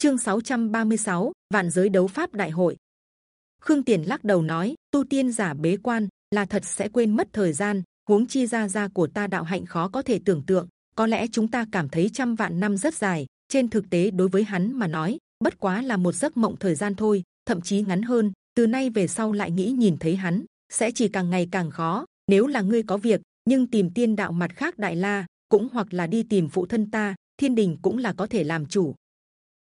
Chương 636, Vạn giới đấu pháp đại hội. Khương Tiền lắc đầu nói, tu tiên giả bế quan là thật sẽ quên mất thời gian. Huống chi ra ra của ta đạo hạnh khó có thể tưởng tượng. Có lẽ chúng ta cảm thấy trăm vạn năm rất dài, trên thực tế đối với hắn mà nói, bất quá là một giấc mộng thời gian thôi, thậm chí ngắn hơn. Từ nay về sau lại nghĩ nhìn thấy hắn, sẽ chỉ càng ngày càng khó. Nếu là ngươi có việc, nhưng tìm tiên đạo mặt khác đại la, cũng hoặc là đi tìm phụ thân ta, thiên đình cũng là có thể làm chủ.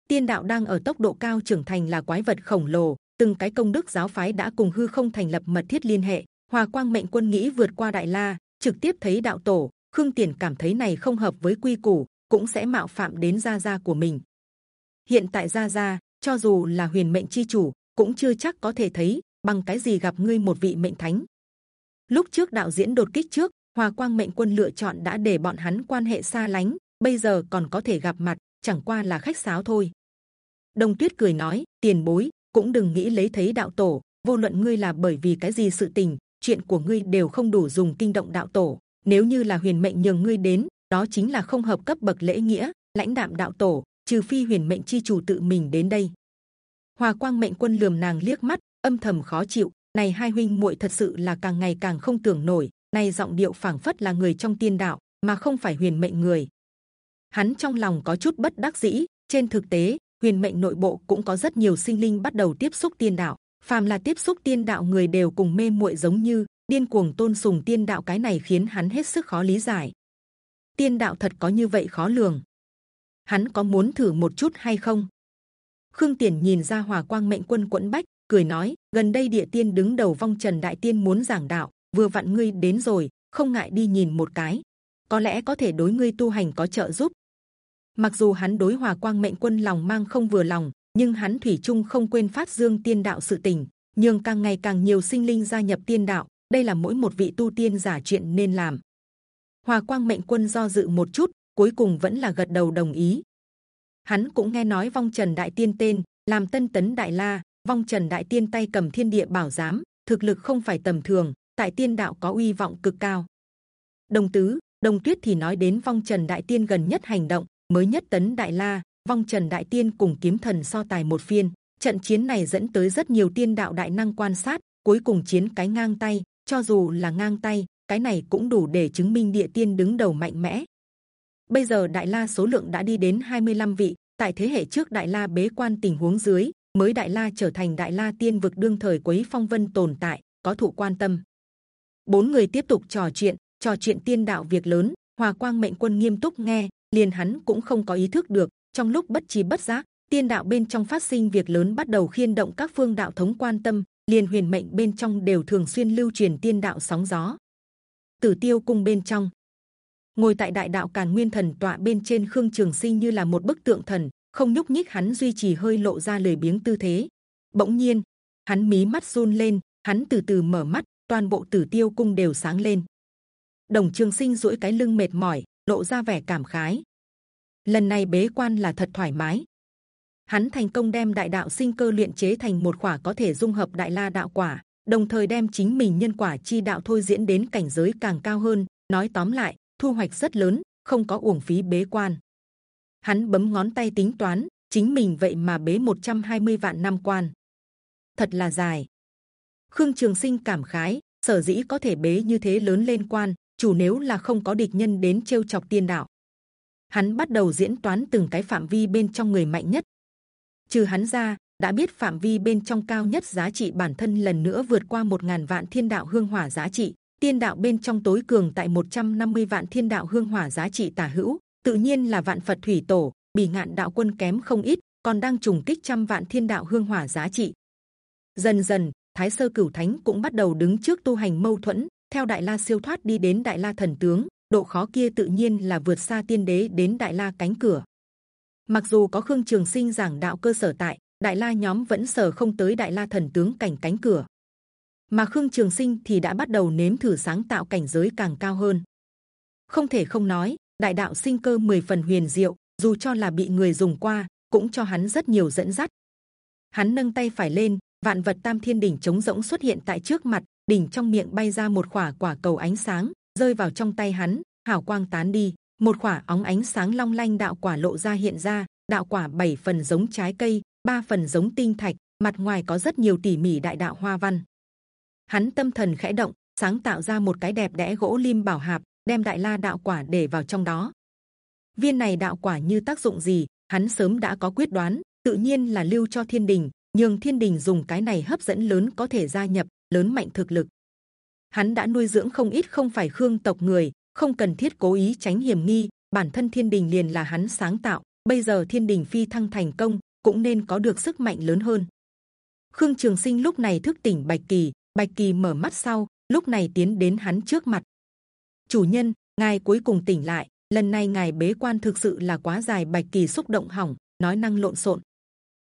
Tiên đạo đang ở tốc độ cao trưởng thành là quái vật khổng lồ, từng cái công đức giáo phái đã cùng hư không thành lập mật thiết liên hệ. Hòa Quang mệnh quân nghĩ vượt qua đại la, trực tiếp thấy đạo tổ. Khương Tiền cảm thấy này không hợp với quy củ, cũng sẽ mạo phạm đến gia gia của mình. Hiện tại gia gia, cho dù là huyền mệnh chi chủ, cũng chưa chắc có thể thấy bằng cái gì gặp ngươi một vị mệnh thánh. Lúc trước đạo diễn đột kích trước, Hòa Quang mệnh quân lựa chọn đã để bọn hắn quan hệ xa lánh, bây giờ còn có thể gặp mặt, chẳng qua là khách sáo thôi. Đồng Tuyết cười nói, tiền bối cũng đừng nghĩ lấy thấy đạo tổ. Vô luận ngươi là bởi vì cái gì sự tình, chuyện của ngươi đều không đủ dùng kinh động đạo tổ. Nếu như là huyền mệnh nhường ngươi đến, đó chính là không hợp cấp bậc lễ nghĩa, lãnh đạm đạo tổ. Trừ phi huyền mệnh chi chủ tự mình đến đây. Hòa Quang mệnh quân lườm nàng liếc mắt, âm thầm khó chịu. Này hai huynh muội thật sự là càng ngày càng không tưởng nổi. Này giọng điệu phảng phất là người trong tiên đạo, mà không phải huyền mệnh người. Hắn trong lòng có chút bất đắc dĩ. Trên thực tế, huyền mệnh nội bộ cũng có rất nhiều sinh linh bắt đầu tiếp xúc tiên đạo. Phàm là tiếp xúc tiên đạo người đều cùng mê muội giống như điên cuồng tôn sùng tiên đạo, cái này khiến hắn hết sức khó lý giải. Tiên đạo thật có như vậy khó lường? Hắn có muốn thử một chút hay không? Khương Tiền nhìn ra Hòa Quang mệnh quân quẫn bách, cười nói: gần đây địa tiên đứng đầu vong trần đại tiên muốn giảng đạo, vừa vặn ngươi đến rồi, không ngại đi nhìn một cái, có lẽ có thể đối ngươi tu hành có trợ giúp. Mặc dù hắn đối Hòa Quang mệnh quân lòng mang không vừa lòng, nhưng hắn thủy chung không quên phát dương tiên đạo sự tình, nhưng càng ngày càng nhiều sinh linh gia nhập tiên đạo, đây là mỗi một vị tu tiên giả chuyện nên làm. Hòa Quang mệnh quân do dự một chút, cuối cùng vẫn là gật đầu đồng ý. Hắn cũng nghe nói vong trần đại tiên tên, làm tân tấn đại la, vong trần đại tiên tay cầm thiên địa bảo giám, thực lực không phải tầm thường, tại tiên đạo có uy vọng cực cao. Đồng tứ, đồng tuyết thì nói đến vong trần đại tiên gần nhất hành động, mới nhất tấn đại la, vong trần đại tiên cùng kiếm thần so tài một phiên. Trận chiến này dẫn tới rất nhiều tiên đạo đại năng quan sát, cuối cùng chiến cái ngang tay. Cho dù là ngang tay, cái này cũng đủ để chứng minh địa tiên đứng đầu mạnh mẽ. Bây giờ đại la số lượng đã đi đến 25 vị. Tại thế hệ trước đại la bế quan tình huống dưới, mới đại la trở thành đại la tiên vực đương thời quấy phong vân tồn tại, có thụ quan tâm. Bốn người tiếp tục trò chuyện, trò chuyện tiên đạo việc lớn. Hòa Quang mệnh quân nghiêm túc nghe, liền hắn cũng không có ý thức được, trong lúc bất trí bất giác, tiên đạo bên trong phát sinh việc lớn bắt đầu khiên động các phương đạo thống quan tâm, liền huyền mệnh bên trong đều thường xuyên lưu truyền tiên đạo sóng gió. Tử tiêu cung bên trong, ngồi tại đại đạo càn nguyên thần tọa bên trên khương trường sinh như là một bức tượng thần, không nhúc nhích hắn duy trì hơi lộ ra lời biếng tư thế. Bỗng nhiên, hắn mí mắt run lên, hắn từ từ mở mắt, toàn bộ tử tiêu cung đều sáng lên. Đồng trường sinh duỗi cái lưng mệt mỏi lộ ra vẻ cảm khái. Lần này bế quan là thật thoải mái. Hắn thành công đem đại đạo sinh cơ luyện chế thành một quả có thể dung hợp đại la đạo quả, đồng thời đem chính mình nhân quả chi đạo thôi diễn đến cảnh giới càng cao hơn. Nói tóm lại, thu hoạch rất lớn, không có uổng phí bế quan. Hắn bấm ngón tay tính toán, chính mình vậy mà bế 120 vạn năm quan, thật là dài. Khương Trường Sinh cảm khái, sở dĩ có thể bế như thế lớn lên quan, chủ nếu là không có địch nhân đến trêu chọc tiên đạo. Hắn bắt đầu diễn toán từng cái phạm vi bên trong người mạnh nhất. Trừ hắn ra, đã biết phạm vi bên trong cao nhất giá trị bản thân lần nữa vượt qua một ngàn vạn thiên đạo hương hỏa giá trị. Tiên đạo bên trong tối cường tại 150 vạn thiên đạo hương hỏa giá trị tả hữu, tự nhiên là vạn phật thủy tổ bị ngạn đạo quân kém không ít, còn đang trùng kích trăm vạn thiên đạo hương hỏa giá trị. Dần dần, thái sơ cửu thánh cũng bắt đầu đứng trước tu hành mâu thuẫn theo đại la siêu thoát đi đến đại la thần tướng, độ khó kia tự nhiên là vượt xa tiên đế đến đại la cánh cửa. Mặc dù có khương trường sinh giảng đạo cơ sở tại, đại la nhóm vẫn sở không tới đại la thần tướng cảnh cánh cửa. Mà khương trường sinh thì đã bắt đầu nếm thử sáng tạo cảnh giới càng cao hơn. Không thể không nói, đại đạo sinh cơ mười phần huyền diệu, dù cho là bị người dùng qua, cũng cho hắn rất nhiều dẫn dắt. Hắn nâng tay phải lên, vạn vật tam thiên đỉnh chống rỗng xuất hiện tại trước mặt đỉnh trong miệng bay ra một quả quả cầu ánh sáng, rơi vào trong tay hắn. Hào quang tán đi, một quả óng ánh sáng long lanh đạo quả lộ ra hiện ra. Đạo quả bảy phần giống trái cây, ba phần giống tinh thạch, mặt ngoài có rất nhiều tỉ mỉ đại đạo hoa văn. Hắn tâm thần khẽ động, sáng tạo ra một cái đẹp đẽ gỗ lim bảo hạp, đem đại la đạo quả để vào trong đó. Viên này đạo quả như tác dụng gì? Hắn sớm đã có quyết đoán, tự nhiên là lưu cho thiên đình, nhường thiên đình dùng cái này hấp dẫn lớn có thể gia nhập lớn mạnh thực lực. Hắn đã nuôi dưỡng không ít không phải khương tộc người, không cần thiết cố ý tránh hiểm nghi, bản thân thiên đình liền là hắn sáng tạo, bây giờ thiên đình phi thăng thành công, cũng nên có được sức mạnh lớn hơn. Khương trường sinh lúc này thức tỉnh bạch kỳ bạch kỳ mở mắt sau, lúc này tiến đến hắn trước mặt. Chủ nhân, ngài cuối cùng tỉnh lại, lần này ngài bế quan thực sự là quá dài. Bạch kỳ xúc động hỏng, nói năng lộn xộn.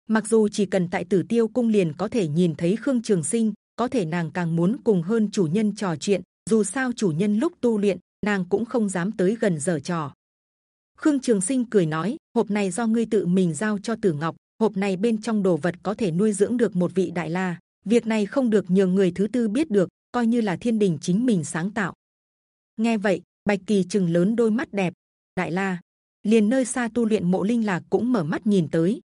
Mặc dù chỉ cần tại tử tiêu cung liền có thể nhìn thấy khương trường sinh có thể nàng càng muốn cùng hơn chủ nhân trò chuyện, dù sao chủ nhân lúc tu luyện, nàng cũng không dám tới gần dở trò. Khương trường sinh cười nói, hộp này do ngươi tự mình giao cho tử ngọc, hộp này bên trong đồ vật có thể nuôi dưỡng được một vị đại la. Việc này không được nhường người thứ tư biết được, coi như là thiên đình chính mình sáng tạo. Nghe vậy, bạch kỳ chừng lớn đôi mắt đẹp, đại la, liền nơi xa tu luyện mộ linh lạc cũng mở mắt nhìn tới.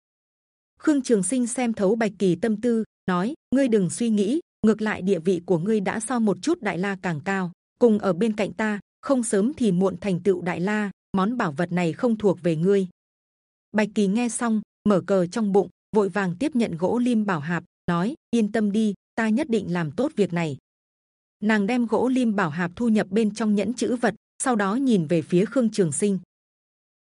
Khương trường sinh xem thấu bạch kỳ tâm tư, nói, ngươi đừng suy nghĩ ngược lại, địa vị của ngươi đã so một chút đại la càng cao. Cùng ở bên cạnh ta, không sớm thì muộn thành tựu đại la, món bảo vật này không thuộc về ngươi. Bạch kỳ nghe xong, mở cờ trong bụng, vội vàng tiếp nhận gỗ lim bảo hạp, nói, yên tâm đi, ta nhất định làm tốt việc này. Nàng đem gỗ lim bảo hạp thu nhập bên trong nhẫn chữ vật, sau đó nhìn về phía khương trường sinh.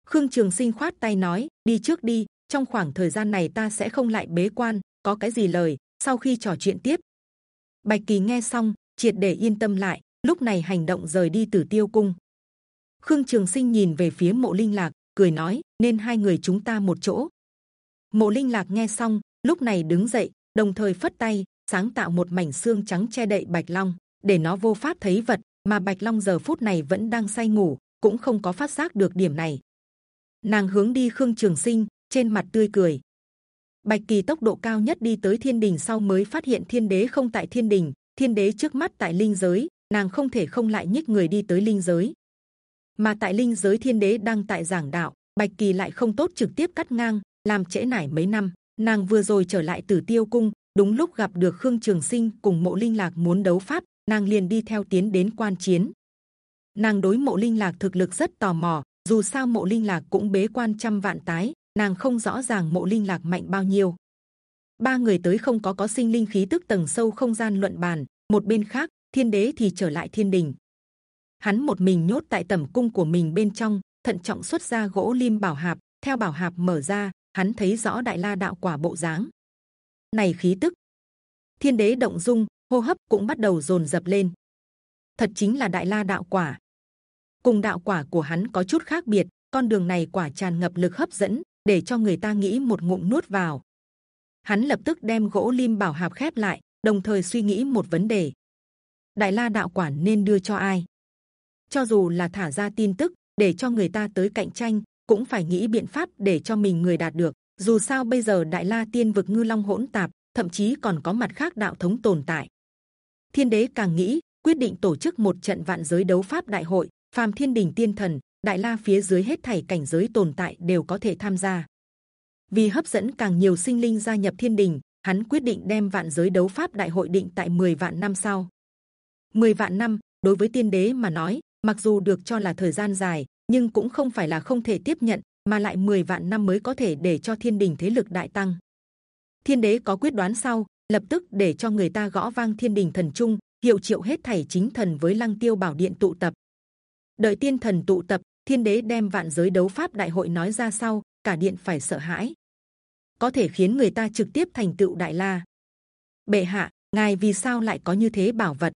Khương trường sinh khoát tay nói, đi trước đi, trong khoảng thời gian này ta sẽ không lại bế quan, có cái gì lời, sau khi trò chuyện tiếp bạch kỳ nghe xong, triệt để yên tâm lại, lúc này hành động rời đi từ tiêu cung. Khương trường sinh nhìn về phía mộ linh lạc, cười nói, nên hai người chúng ta một chỗ. Mộ linh lạc nghe xong, lúc này đứng dậy, đồng thời phất tay, sáng tạo một mảnh xương trắng che đậy bạch long, để nó vô pháp thấy vật, mà bạch long giờ phút này vẫn đang say ngủ, cũng không có phát giác được điểm này. Nàng hướng đi khương trường sinh, trên mặt tươi cười bạch kỳ tốc độ cao nhất đi tới thiên đình sau mới phát hiện thiên đế không tại thiên đình, thiên đế trước mắt tại linh giới, nàng không thể không lại nhích người đi tới linh giới. Mà tại linh giới thiên đế đang tại giảng đạo, bạch kỳ lại không tốt trực tiếp cắt ngang, làm trễ nải mấy năm, nàng vừa rồi trở lại tử tiêu cung, đúng lúc gặp được khương trường sinh cùng mộ linh lạc muốn đấu pháp, nàng liền đi theo tiến đến quan chiến. Nàng đối mộ linh lạc thực lực rất tò mò, dù sao mộ linh lạc cũng bế quan trăm vạn tái nàng không rõ ràng mộ linh lạc mạnh bao nhiêu. Ba người tới không có có sinh linh khí tức tầng sâu không gian luận bàn, một bên khác, thiên đế thì trở lại thiên đình. Hắn một mình nhốt tại tẩm cung của mình bên trong, thận trọng xuất ra gỗ lim bảo hạp. Theo bảo hạp mở ra, hắn thấy rõ đại la đạo quả bộ dáng. Này khí tức! Thiên đế động dung, hô hấp cũng bắt đầu dồn dập lên. Thật chính là đại la đạo quả. Cùng đạo quả của hắn có chút khác biệt, con đường này quả tràn ngập lực hấp dẫn để cho người ta nghĩ một ngụm nuốt vào. Hắn lập tức đem gỗ lim bảo hạp khép lại, đồng thời suy nghĩ một vấn đề. Đại la đạo quản nên đưa cho ai? Cho dù là thả ra tin tức, để cho người ta tới cạnh tranh, cũng phải nghĩ biện pháp để cho mình người đạt được. Dù sao bây giờ đại la tiên vực ngư long hỗn tạp, thậm chí còn có mặt khác đạo thống tồn tại. Thiên đế càng nghĩ, quyết định tổ chức một trận vạn giới đấu pháp đại hội, phàm thiên đình tiên thần đại la phía dưới hết thảy cảnh giới tồn tại đều có thể tham gia. Vì hấp dẫn càng nhiều sinh linh gia nhập thiên đình, hắn quyết định đem vạn giới đấu pháp đại hội định tại 10 vạn năm sau. 10 vạn năm, đối với tiên đế mà nói, mặc dù được cho là thời gian dài, nhưng cũng không phải là không thể tiếp nhận, mà lại 10 vạn năm mới có thể để cho thiên đình thế lực đại tăng. Thiên đế có quyết đoán sau, lập tức để cho người ta gõ vang thiên đình thần trung, hiệu triệu hết thảy chính thần với lăng tiêu bảo điện tụ tập. Đợi tiên thần tụ tập thiên đế đem vạn giới đấu pháp đại hội nói ra sau, cả điện phải sợ hãi. Có thể khiến người ta trực tiếp thành tựu đại la. Bệ hạ, ngài vì sao lại có như thế bảo vật?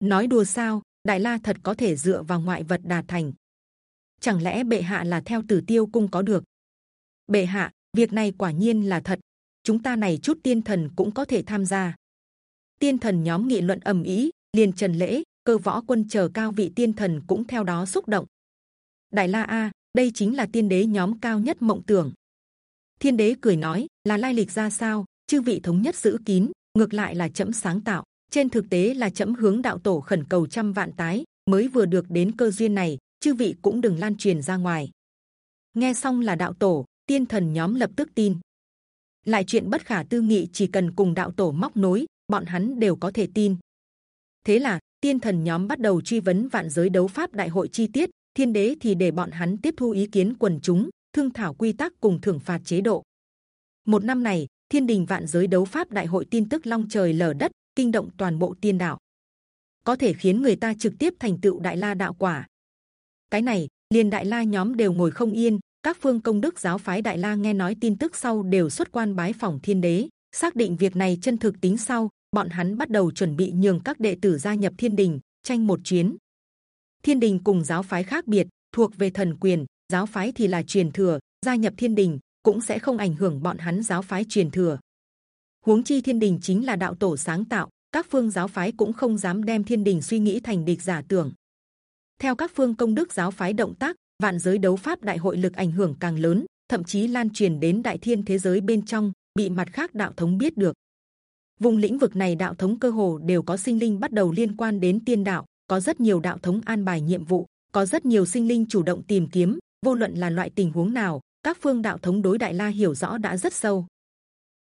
Nói đùa sao, đại la thật có thể dựa vào ngoại vật đạt thành. Chẳng lẽ bệ hạ là theo tử tiêu cung có được? Bệ hạ, việc này quả nhiên là thật. Chúng ta này chút tiên thần cũng có thể tham gia. Tiên thần nhóm nghị luận ầm ĩ, liền trần lễ, cơ võ quân chờ cao vị tiên thần cũng theo đó xúc động đại la a đây chính là tiên đế nhóm cao nhất mộng tưởng thiên đế cười nói là lai lịch ra sao chư vị thống nhất giữ kín ngược lại là chậm sáng tạo trên thực tế là chậm hướng đạo tổ khẩn cầu trăm vạn tái mới vừa được đến cơ duyên này chư vị cũng đừng lan truyền ra ngoài nghe xong là đạo tổ tiên thần nhóm lập tức tin. Lại chuyện bất khả tư nghị chỉ cần cùng đạo tổ móc nối, bọn hắn đều có thể tin. Thế là tiên thần nhóm bắt đầu truy vấn vạn giới đấu pháp đại hội chi tiết, thiên đế thì để bọn hắn tiếp thu ý kiến quần chúng, thương thảo quy tắc cùng thưởng phạt chế độ. Một năm này, thiên đình vạn giới đấu pháp đại hội tin tức long trời lở đất, kinh động toàn bộ tiên đạo, có thể khiến người ta trực tiếp thành tựu đại la đạo quả. Cái này, liền đại la nhóm đều ngồi không yên. Các phương công đức giáo phái đại la nghe nói tin tức sau đều xuất quan bái phỏng thiên đế, xác định việc này chân thực tính sau, bọn hắn bắt đầu chuẩn bị nhường các đệ tử gia nhập thiên đình, tranh một chuyến. Thiên đình cùng giáo phái khác biệt, thuộc về thần quyền, giáo phái thì là truyền thừa. Gia nhập thiên đình cũng sẽ không ảnh hưởng bọn hắn giáo phái truyền thừa. Huống chi thiên đình chính là đạo tổ sáng tạo, các phương giáo phái cũng không dám đem thiên đình suy nghĩ thành địch giả tưởng. Theo các phương công đức giáo phái động tác, vạn giới đấu pháp đại hội lực ảnh hưởng càng lớn, thậm chí lan truyền đến đại thiên thế giới bên trong, bị mặt khác đạo thống biết được. Vùng lĩnh vực này đạo thống cơ hồ đều có sinh linh bắt đầu liên quan đến tiên đạo, có rất nhiều đạo thống an bài nhiệm vụ, có rất nhiều sinh linh chủ động tìm kiếm. Vô luận là loại tình huống nào, các phương đạo thống đối đại la hiểu rõ đã rất sâu.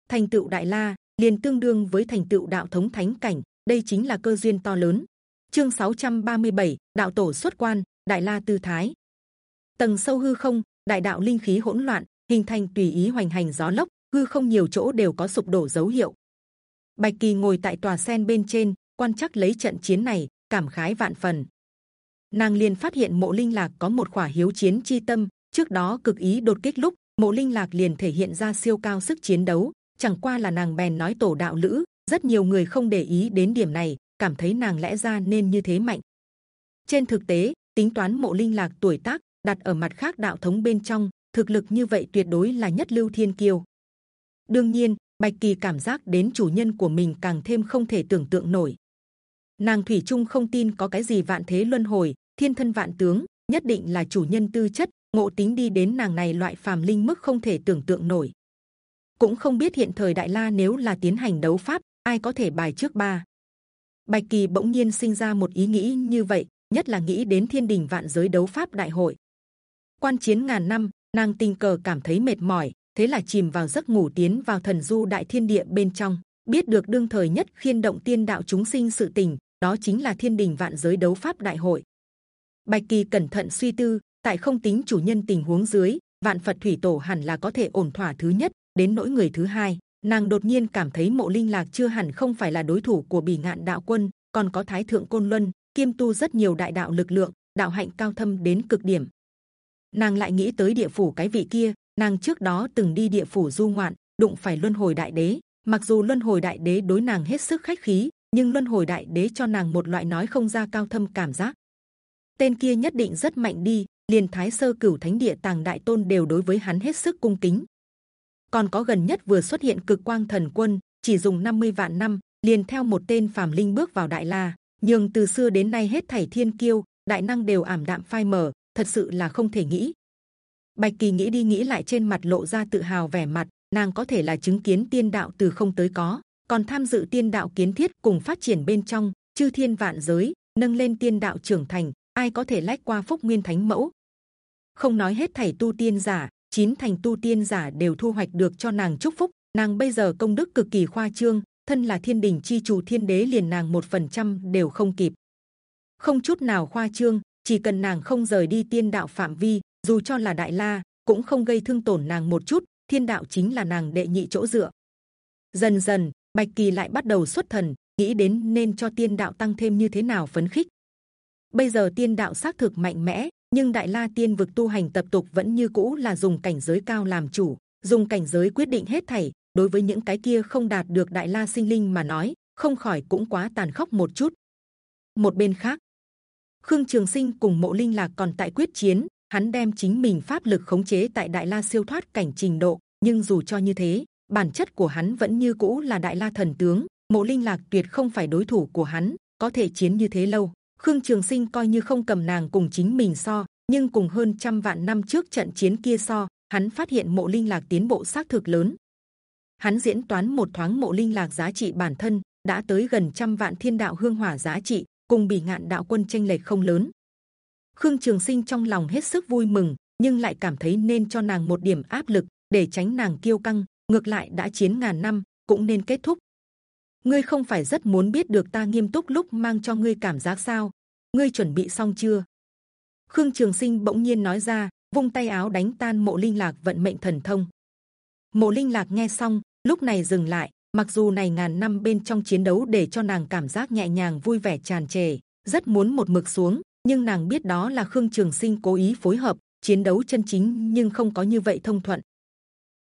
Thành tựu đại la liền tương đương với thành tựu đạo thống thánh cảnh, đây chính là cơ duyên to lớn. Chương 637, đạo tổ xuất quan, đại la tư thái. Tầng sâu hư không, đại đạo linh khí hỗn loạn, hình thành tùy ý hoành hành gió lốc, hư không nhiều chỗ đều có sụp đổ dấu hiệu. Bạch kỳ ngồi tại tòa sen bên trên, quan chắc lấy trận chiến này, cảm khái vạn phần. Nàng liền phát hiện mộ linh lạc có một khỏa hiếu chiến chi tâm, trước đó cực ý đột kích lúc mộ linh lạc liền thể hiện ra siêu cao sức chiến đấu, chẳng qua là nàng bèn nói tổ đạo lữ rất nhiều người không để ý đến điểm này cảm thấy nàng lẽ ra nên như thế mạnh. Trên thực tế tính toán mộ linh lạc tuổi tác đặt ở mặt khác đạo thống bên trong thực lực như vậy tuyệt đối là nhất lưu thiên kiêu. Đương nhiên bạch kỳ cảm giác đến chủ nhân của mình càng thêm không thể tưởng tượng nổi nàng thủy chung không tin có cái gì vạn thế luân hồi, thiên thân vạn tướng, nhất định là chủ nhân tư chất, ngộ tính đi đến nàng này loại phàm linh mức không thể tưởng tượng nổi. Cũng không biết hiện thời đại la nếu là tiến hành đấu pháp, ai có thể bài trước ba. Bạch kỳ bỗng nhiên sinh ra một ý nghĩ như vậy, nhất là nghĩ đến thiên đình vạn giới đấu pháp đại hội. Quan chiến ngàn năm, nàng tình cờ cảm thấy mệt mỏi, thế là chìm vào giấc ngủ tiến vào thần du đại thiên địa bên trong, biết được đương thời nhất khiên động tiên đạo chúng sinh sự tình đó chính là thiên đình vạn giới đấu pháp đại hội. Bạch kỳ cẩn thận suy tư, tại không tính chủ nhân tình huống dưới, vạn phật thủy tổ hẳn là có thể ổn thỏa thứ nhất, đến nỗi người thứ hai. Nàng đột nhiên cảm thấy mộ linh lạc chưa hẳn không phải là đối thủ của bỉ ngạn đạo quân, còn có thái thượng côn luân, kiêm tu rất nhiều đại đạo lực lượng, đạo hạnh cao thâm đến cực điểm. Nàng lại nghĩ tới địa phủ cái vị kia, nàng trước đó từng đi địa phủ du ngoạn, đụng phải luân hồi đại đế. Mặc dù luân hồi đại đế đối nàng hết sức khách khí nhưng luân hồi đại đế cho nàng một loại nói không ra cao thâm cảm giác. Tên kia nhất định rất mạnh đi, liền thái sơ cửu thánh địa tàng đại tôn đều đối với hắn hết sức cung kính. Còn có gần nhất vừa xuất hiện cực quang thần quân, chỉ dùng 50 vạn năm, liền theo một tên phàm linh bước vào đại la. Nhưng từ xưa đến nay hết thảy thiên kiêu, đại năng đều ảm đạm phai mờ, thật sự là không thể nghĩ. Bạch kỳ nghĩ đi nghĩ lại trên mặt lộ ra tự hào vẻ mặt, nàng có thể là chứng kiến tiên đạo từ không tới có còn tham dự tiên đạo kiến thiết cùng phát triển bên trong, chư thiên vạn giới, nâng lên tiên đạo trưởng thành, ai có thể lách qua phúc nguyên thánh mẫu? Không nói hết thảy tu tiên giả, chín thành tu tiên giả đều thu hoạch được cho nàng chúc phúc. Nàng bây giờ công đức cực kỳ khoa trương, thân là thiên đình chi chủ thiên đế liền nàng một phần trăm đều không kịp. Không chút nào khoa trương, chỉ cần nàng không rời đi tiên đạo phạm vi, dù cho là đại la, cũng không gây thương tổn nàng một chút, thiên đạo chính là nàng đệ nhị chỗ dựa. Dần dần bạch kỳ lại bắt đầu xuất thần, nghĩ đến nên cho tiên đạo tăng thêm như thế nào phấn khích. Bây giờ tiên đạo xác thực mạnh mẽ, nhưng đại la tiên vực tu hành tập tục vẫn như cũ là dùng cảnh giới cao làm chủ, dùng cảnh giới quyết định hết thảy. Đối với những cái kia không đạt được đại la sinh linh mà nói, không khỏi cũng quá tàn khốc một chút. Một bên khác, khương trường sinh cùng mộ linh lạc còn tại quyết chiến, hắn đem chính mình pháp lực khống chế tại đại la siêu thoát cảnh trình độ, nhưng dù cho như thế bản chất của hắn vẫn như cũ là đại la thần tướng mộ linh lạc tuyệt không phải đối thủ của hắn có thể chiến như thế lâu Khương Trường Sinh coi như không cầm nàng cùng chính mình so, nhưng cùng hơn trăm vạn năm trước trận chiến kia so, hắn phát hiện mộ linh lạc tiến bộ xác thực lớn. Hắn diễn toán một thoáng mộ linh lạc giá trị bản thân đã tới gần trăm vạn thiên đạo hương hỏa giá trị, cùng bỉ ngạn đạo quân tranh lệch không lớn. Khương Trường Sinh trong lòng hết sức vui mừng, nhưng lại cảm thấy nên cho nàng một điểm áp lực. để tránh nàng kiêu căng ngược lại đã chiến ngàn năm, cũng nên kết thúc. Ngươi không phải rất muốn biết được ta nghiêm túc lúc mang cho ngươi cảm giác sao? Ngươi chuẩn bị xong chưa? Khương trường sinh bỗng nhiên nói ra, vung tay áo đánh tan mộ linh lạc vận mệnh thần thông. Mộ linh lạc nghe xong, lúc này dừng lại, mặc dù này ngàn năm bên trong chiến đấu để cho nàng cảm giác nhẹ nhàng vui vẻ tràn trề, rất muốn một mực xuống, nhưng nàng biết đó là khương trường sinh cố ý phối hợp, chiến đấu chân chính nhưng không có như vậy thông thuận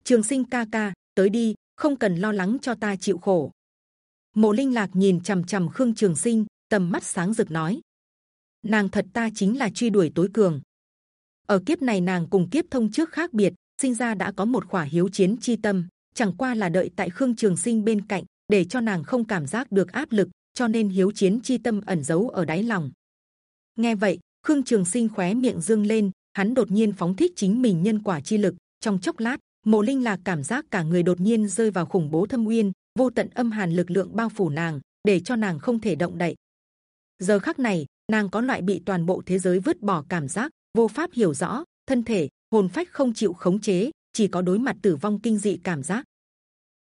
trường sinh ca ca, tới đi, không cần lo lắng cho ta chịu khổ. Mộ linh lạc nhìn c h ầ m c h ầ m khương trường sinh, tầm mắt sáng rực nói. Nàng thật ta chính là truy đuổi tối cường. Ở kiếp này nàng cùng kiếp thông trước khác biệt, sinh ra đã có một khỏa hiếu chiến chi tâm, chẳng qua là đợi tại khương trường sinh bên cạnh, để cho nàng không cảm giác được áp lực, cho nên hiếu chiến chi tâm ẩn giấu ở đáy lòng. Nghe vậy, khương trường sinh khóe miệng dương lên, hắn đột nhiên phóng thích chính mình nhân quả chi lực, trong chốc lát mộ linh là cảm giác cả người đột nhiên rơi vào khủng bố thâm uyên, vô tận âm hàn lực lượng bao phủ nàng, để cho nàng không thể động đậy. Giờ khắc này, nàng có loại bị toàn bộ thế giới vứt bỏ cảm giác, vô pháp hiểu rõ, thân thể, hồn phách không chịu khống chế, chỉ có đối mặt tử vong kinh dị cảm giác.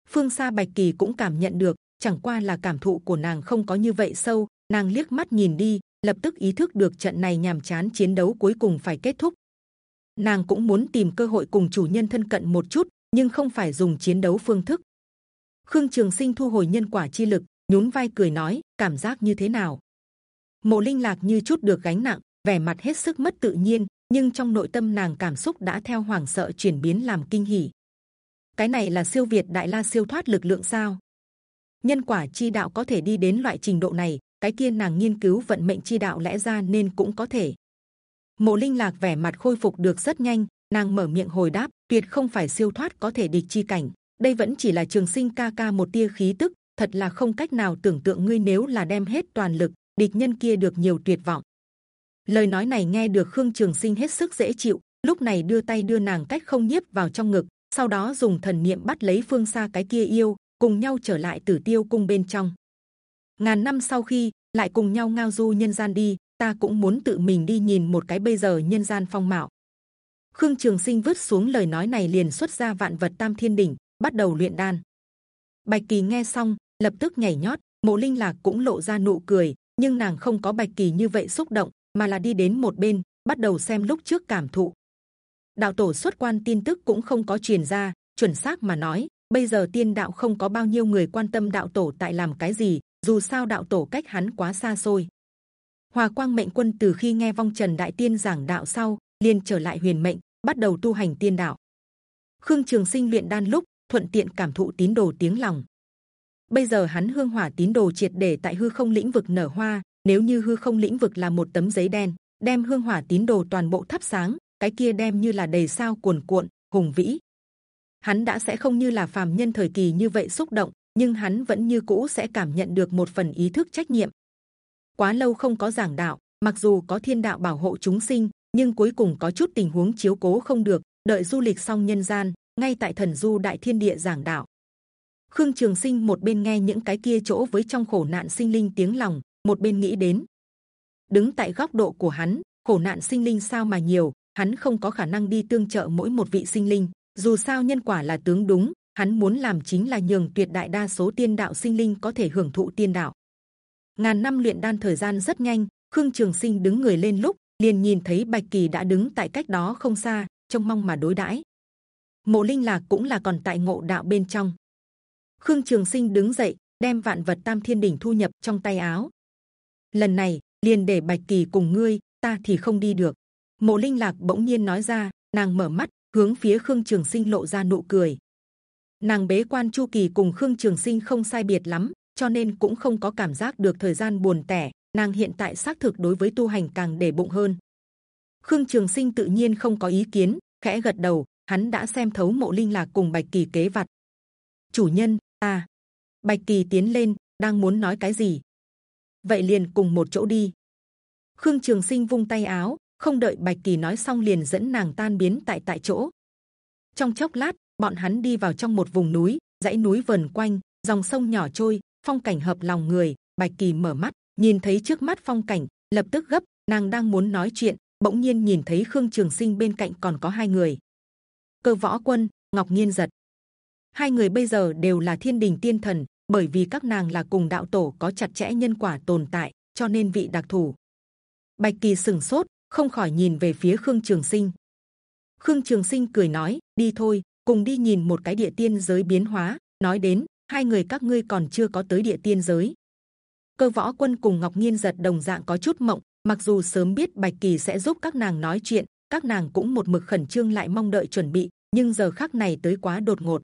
Phương xa bạch kỳ cũng cảm nhận được, chẳng qua là cảm thụ của nàng không có như vậy sâu, nàng liếc mắt nhìn đi, lập tức ý thức được trận này nhàm chán chiến đấu cuối cùng phải kết thúc nàng cũng muốn tìm cơ hội cùng chủ nhân thân cận một chút, nhưng không phải dùng chiến đấu phương thức. Khương trường sinh thu hồi nhân quả chi lực, nhún vai cười nói, cảm giác như thế nào? Mộ linh lạc như chút được gánh nặng, vẻ mặt hết sức mất tự nhiên, nhưng trong nội tâm nàng cảm xúc đã theo hoảng sợ chuyển biến làm kinh hỉ. Cái này là siêu việt đại la siêu thoát lực lượng sao? Nhân quả chi đạo có thể đi đến loại trình độ này, cái kia nàng nghiên cứu vận mệnh chi đạo lẽ ra nên cũng có thể mộ linh lạc vẻ mặt khôi phục được rất nhanh, nàng mở miệng hồi đáp, tuyệt không phải siêu thoát có thể địch chi cảnh, đây vẫn chỉ là trường sinh ca ca một tia khí tức, thật là không cách nào tưởng tượng ngươi nếu là đem hết toàn lực, địch nhân kia được nhiều tuyệt vọng. Lời nói này nghe được khương trường sinh hết sức dễ chịu, lúc này đưa tay đưa nàng cách không nhiếp vào trong ngực, sau đó dùng thần niệm bắt lấy phương xa cái kia yêu, cùng nhau trở lại tử tiêu cung bên trong. Ngàn năm sau khi, lại cùng nhau ngao du nhân gian đi ta cũng muốn tự mình đi nhìn một cái bây giờ nhân gian phong mạo. Khương trường sinh vứt xuống lời nói này liền xuất ra vạn vật tam thiên đỉnh, bắt đầu luyện đan. Bạch kỳ nghe xong, lập tức nhảy nhót, mộ linh lạc cũng lộ ra nụ cười, nhưng nàng không có bạch kỳ như vậy xúc động, mà là đi đến một bên, bắt đầu xem lúc trước cảm thụ. Đạo tổ xuất quan tin tức cũng không có truyền ra, chuẩn xác mà nói, bây giờ tiên đạo không có bao nhiêu người quan tâm đạo tổ tại làm cái gì, dù sao đạo tổ cách hắn quá xa xôi. Hòa Quang Mệnh Quân từ khi nghe Vong Trần Đại Tiên giảng đạo sau, liền trở lại Huyền Mệnh, bắt đầu tu hành tiên đạo. Khương Trường Sinh luyện đan lúc thuận tiện cảm thụ tín đồ tiếng lòng. Bây giờ hắn hương hỏa tín đồ triệt để tại hư không lĩnh vực nở hoa. Nếu như hư không lĩnh vực là một tấm giấy đen, đem hương hỏa tín đồ toàn bộ thắp sáng, cái kia đem như là đầy sao cuồn cuộn, hùng vĩ. Hắn đã sẽ không như là phàm nhân thời kỳ như vậy xúc động, nhưng hắn vẫn như cũ sẽ cảm nhận được một phần ý thức trách nhiệm, quá lâu không có giảng đạo, mặc dù có thiên đạo bảo hộ chúng sinh, nhưng cuối cùng có chút tình huống chiếu cố không được, đợi du lịch xong nhân gian, ngay tại thần du đại thiên địa giảng đạo. Khương trường sinh một bên nghe những cái kia chỗ với trong khổ nạn sinh linh tiếng lòng, một bên nghĩ đến. Đứng tại góc độ của hắn, khổ nạn sinh linh sao mà nhiều, hắn không có khả năng đi tương trợ mỗi một vị sinh linh, dù sao nhân quả là tướng đúng, hắn muốn làm chính là nhường tuyệt đại đa số tiên đạo sinh linh có thể hưởng thụ tiên đạo ngàn năm luyện đan thời gian rất nhanh, khương trường sinh đứng người lên lúc, liền nhìn thấy bạch kỳ đã đứng tại cách đó không xa, trông mong mà đối đãi. Mộ linh lạc cũng là còn tại ngộ đạo bên trong. Khương trường sinh đứng dậy, đem vạn vật tam thiên đỉnh thu nhập trong tay áo. Lần này, liền để bạch kỳ cùng ngươi, ta thì không đi được. Mộ linh lạc bỗng nhiên nói ra, nàng mở mắt, hướng phía khương trường sinh lộ ra nụ cười. Nàng bế quan chu kỳ cùng khương trường sinh không sai biệt lắm cho nên cũng không có cảm giác được thời gian buồn tẻ. Nàng hiện tại xác thực đối với tu hành càng để bụng hơn. Khương Trường Sinh tự nhiên không có ý kiến, khẽ gật đầu. Hắn đã xem thấu mộ linh lạc cùng Bạch Kỳ kế vặt. Chủ nhân, ta. Bạch Kỳ tiến lên, đang muốn nói cái gì? Vậy liền cùng một chỗ đi. Khương Trường Sinh vung tay áo, không đợi Bạch Kỳ nói xong liền dẫn nàng tan biến tại tại chỗ. Trong chốc lát, bọn hắn đi vào trong một vùng núi, dãy núi vần quanh, dòng sông nhỏ trôi, phong cảnh hợp lòng người bạch kỳ mở mắt nhìn thấy trước mắt phong cảnh lập tức gấp nàng đang muốn nói chuyện bỗng nhiên nhìn thấy khương trường sinh bên cạnh còn có hai người cơ võ quân Ngọc Nhiên giật. Hai người bây giờ đều là thiên đình tiên thần, bởi vì các nàng là cùng đạo tổ có chặt chẽ nhân quả tồn tại, cho nên vị đặc thù. Bạch Kỳ sừng sốt, không khỏi nhìn về phía Khương Trường Sinh. Khương Trường Sinh cười nói: đi thôi, cùng đi nhìn một cái địa tiên giới biến hóa. Nói đến hai người các ngươi còn chưa có tới địa tiên giới. Cơ võ quân cùng Ngọc Nhiên giật đồng dạng có chút mộng. Mặc dù sớm biết Bạch Kỳ sẽ giúp các nàng nói chuyện, các nàng cũng một mực khẩn trương lại mong đợi chuẩn bị, nhưng giờ khắc này tới quá đột ngột.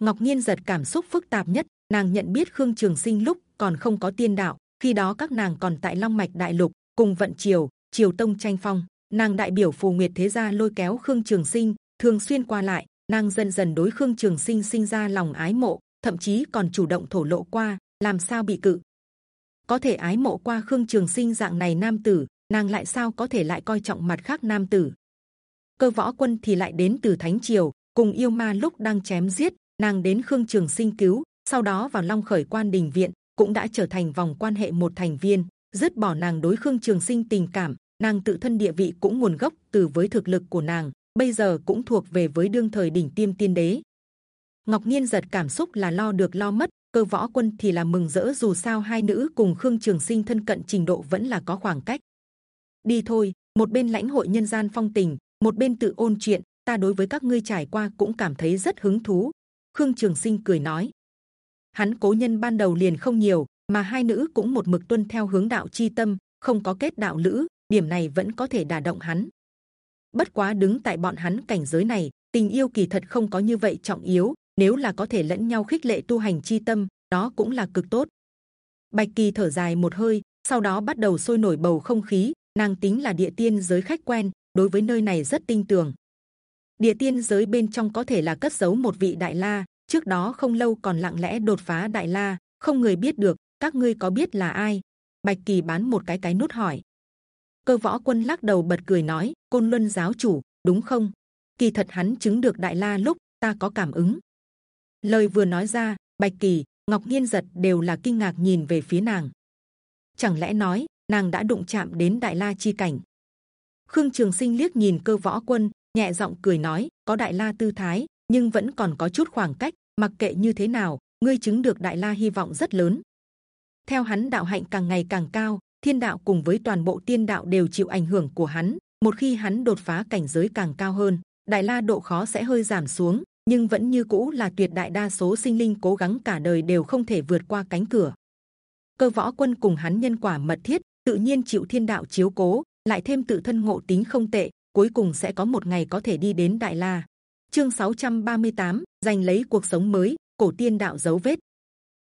Ngọc Nhiên giật cảm xúc phức tạp nhất, nàng nhận biết Khương Trường Sinh lúc còn không có tiên đạo, khi đó các nàng còn tại Long Mạch Đại Lục cùng vận triều, triều tông tranh phong. Nàng đại biểu phù nguyệt thế gia lôi kéo Khương Trường Sinh, thường xuyên qua lại. Nàng dần dần đối Khương Trường Sinh sinh ra lòng ái mộ, thậm chí còn chủ động thổ lộ qua, làm sao bị cự? Có thể ái mộ qua Khương Trường Sinh dạng này nam tử, nàng lại sao có thể lại coi trọng mặt khác nam tử? Cơ võ quân thì lại đến từ Thánh triều, cùng yêu ma lúc đang chém giết, nàng đến Khương Trường Sinh cứu, sau đó vào Long Khởi Quan Đình viện cũng đã trở thành vòng quan hệ một thành viên. dứt bỏ nàng đối Khương Trường Sinh tình cảm, nàng tự thân địa vị cũng nguồn gốc từ với thực lực của nàng, bây giờ cũng thuộc về với đương thời đỉnh tiêm tiên đế. Ngọc Nhiên giật cảm xúc là lo được lo mất, cơ võ quân thì là mừng rỡ dù sao hai nữ cùng Khương Trường Sinh thân cận trình độ vẫn là có khoảng cách. Đi thôi, một bên lãnh hội nhân gian phong tình, một bên tự ôn chuyện. Ta đối với các ngươi trải qua cũng cảm thấy rất hứng thú. Khương Trường Sinh cười nói, hắn cố nhân ban đầu liền không nhiều, mà hai nữ cũng một mực tuân theo hướng đạo chi tâm, không có kết đạo lữ, điểm này vẫn có thể đả động hắn. Bất quá đứng tại bọn hắn cảnh giới này, tình yêu kỳ thật không có như vậy trọng yếu. Nếu là có thể lẫn nhau khích lệ tu hành chi tâm, đó cũng là cực tốt. Bạch kỳ thở dài một hơi, sau đó bắt đầu sôi nổi bầu không khí. Nàng tính là địa tiên giới khách quen, đối với nơi này rất tin tưởng. Địa tiên giới bên trong có thể là cất giấu một vị đại la, trước đó không lâu còn lặng lẽ đột phá đại la, không người biết được. Các ngươi có biết là ai? Bạch kỳ bán một cái cái nút hỏi. Cơ võ quân lắc đầu bật cười nói: Côn Luân giáo chủ, đúng không? Kỳ thật hắn chứng được đại la lúc ta có cảm ứng. Lời vừa nói ra, Bạch Kỳ, Ngọc Nhiên giật đều là kinh ngạc nhìn về phía nàng. Chẳng lẽ nói nàng đã đụng chạm đến đại la chi cảnh? Khương Trường Sinh liếc nhìn cơ võ quân, nhẹ giọng cười nói: có đại la tư thái, nhưng vẫn còn có chút khoảng cách. Mặc kệ như thế nào, ngươi chứng được đại la hy vọng rất lớn. Theo hắn đạo hạnh càng ngày càng cao, thiên đạo cùng với toàn bộ tiên đạo đều chịu ảnh hưởng của hắn. Một khi hắn đột phá cảnh giới càng cao hơn, đại la độ khó sẽ hơi giảm xuống, nhưng vẫn như cũ là tuyệt đại đa số sinh linh cố gắng cả đời đều không thể vượt qua cánh cửa. Cơ võ quân cùng hắn nhân quả mật thiết, tự nhiên chịu thiên đạo chiếu cố, lại thêm tự thân ngộ tính không tệ, cuối cùng sẽ có một ngày có thể đi đến đại la. Chương 638, giành lấy cuộc sống mới, cổ tiên đạo dấu vết.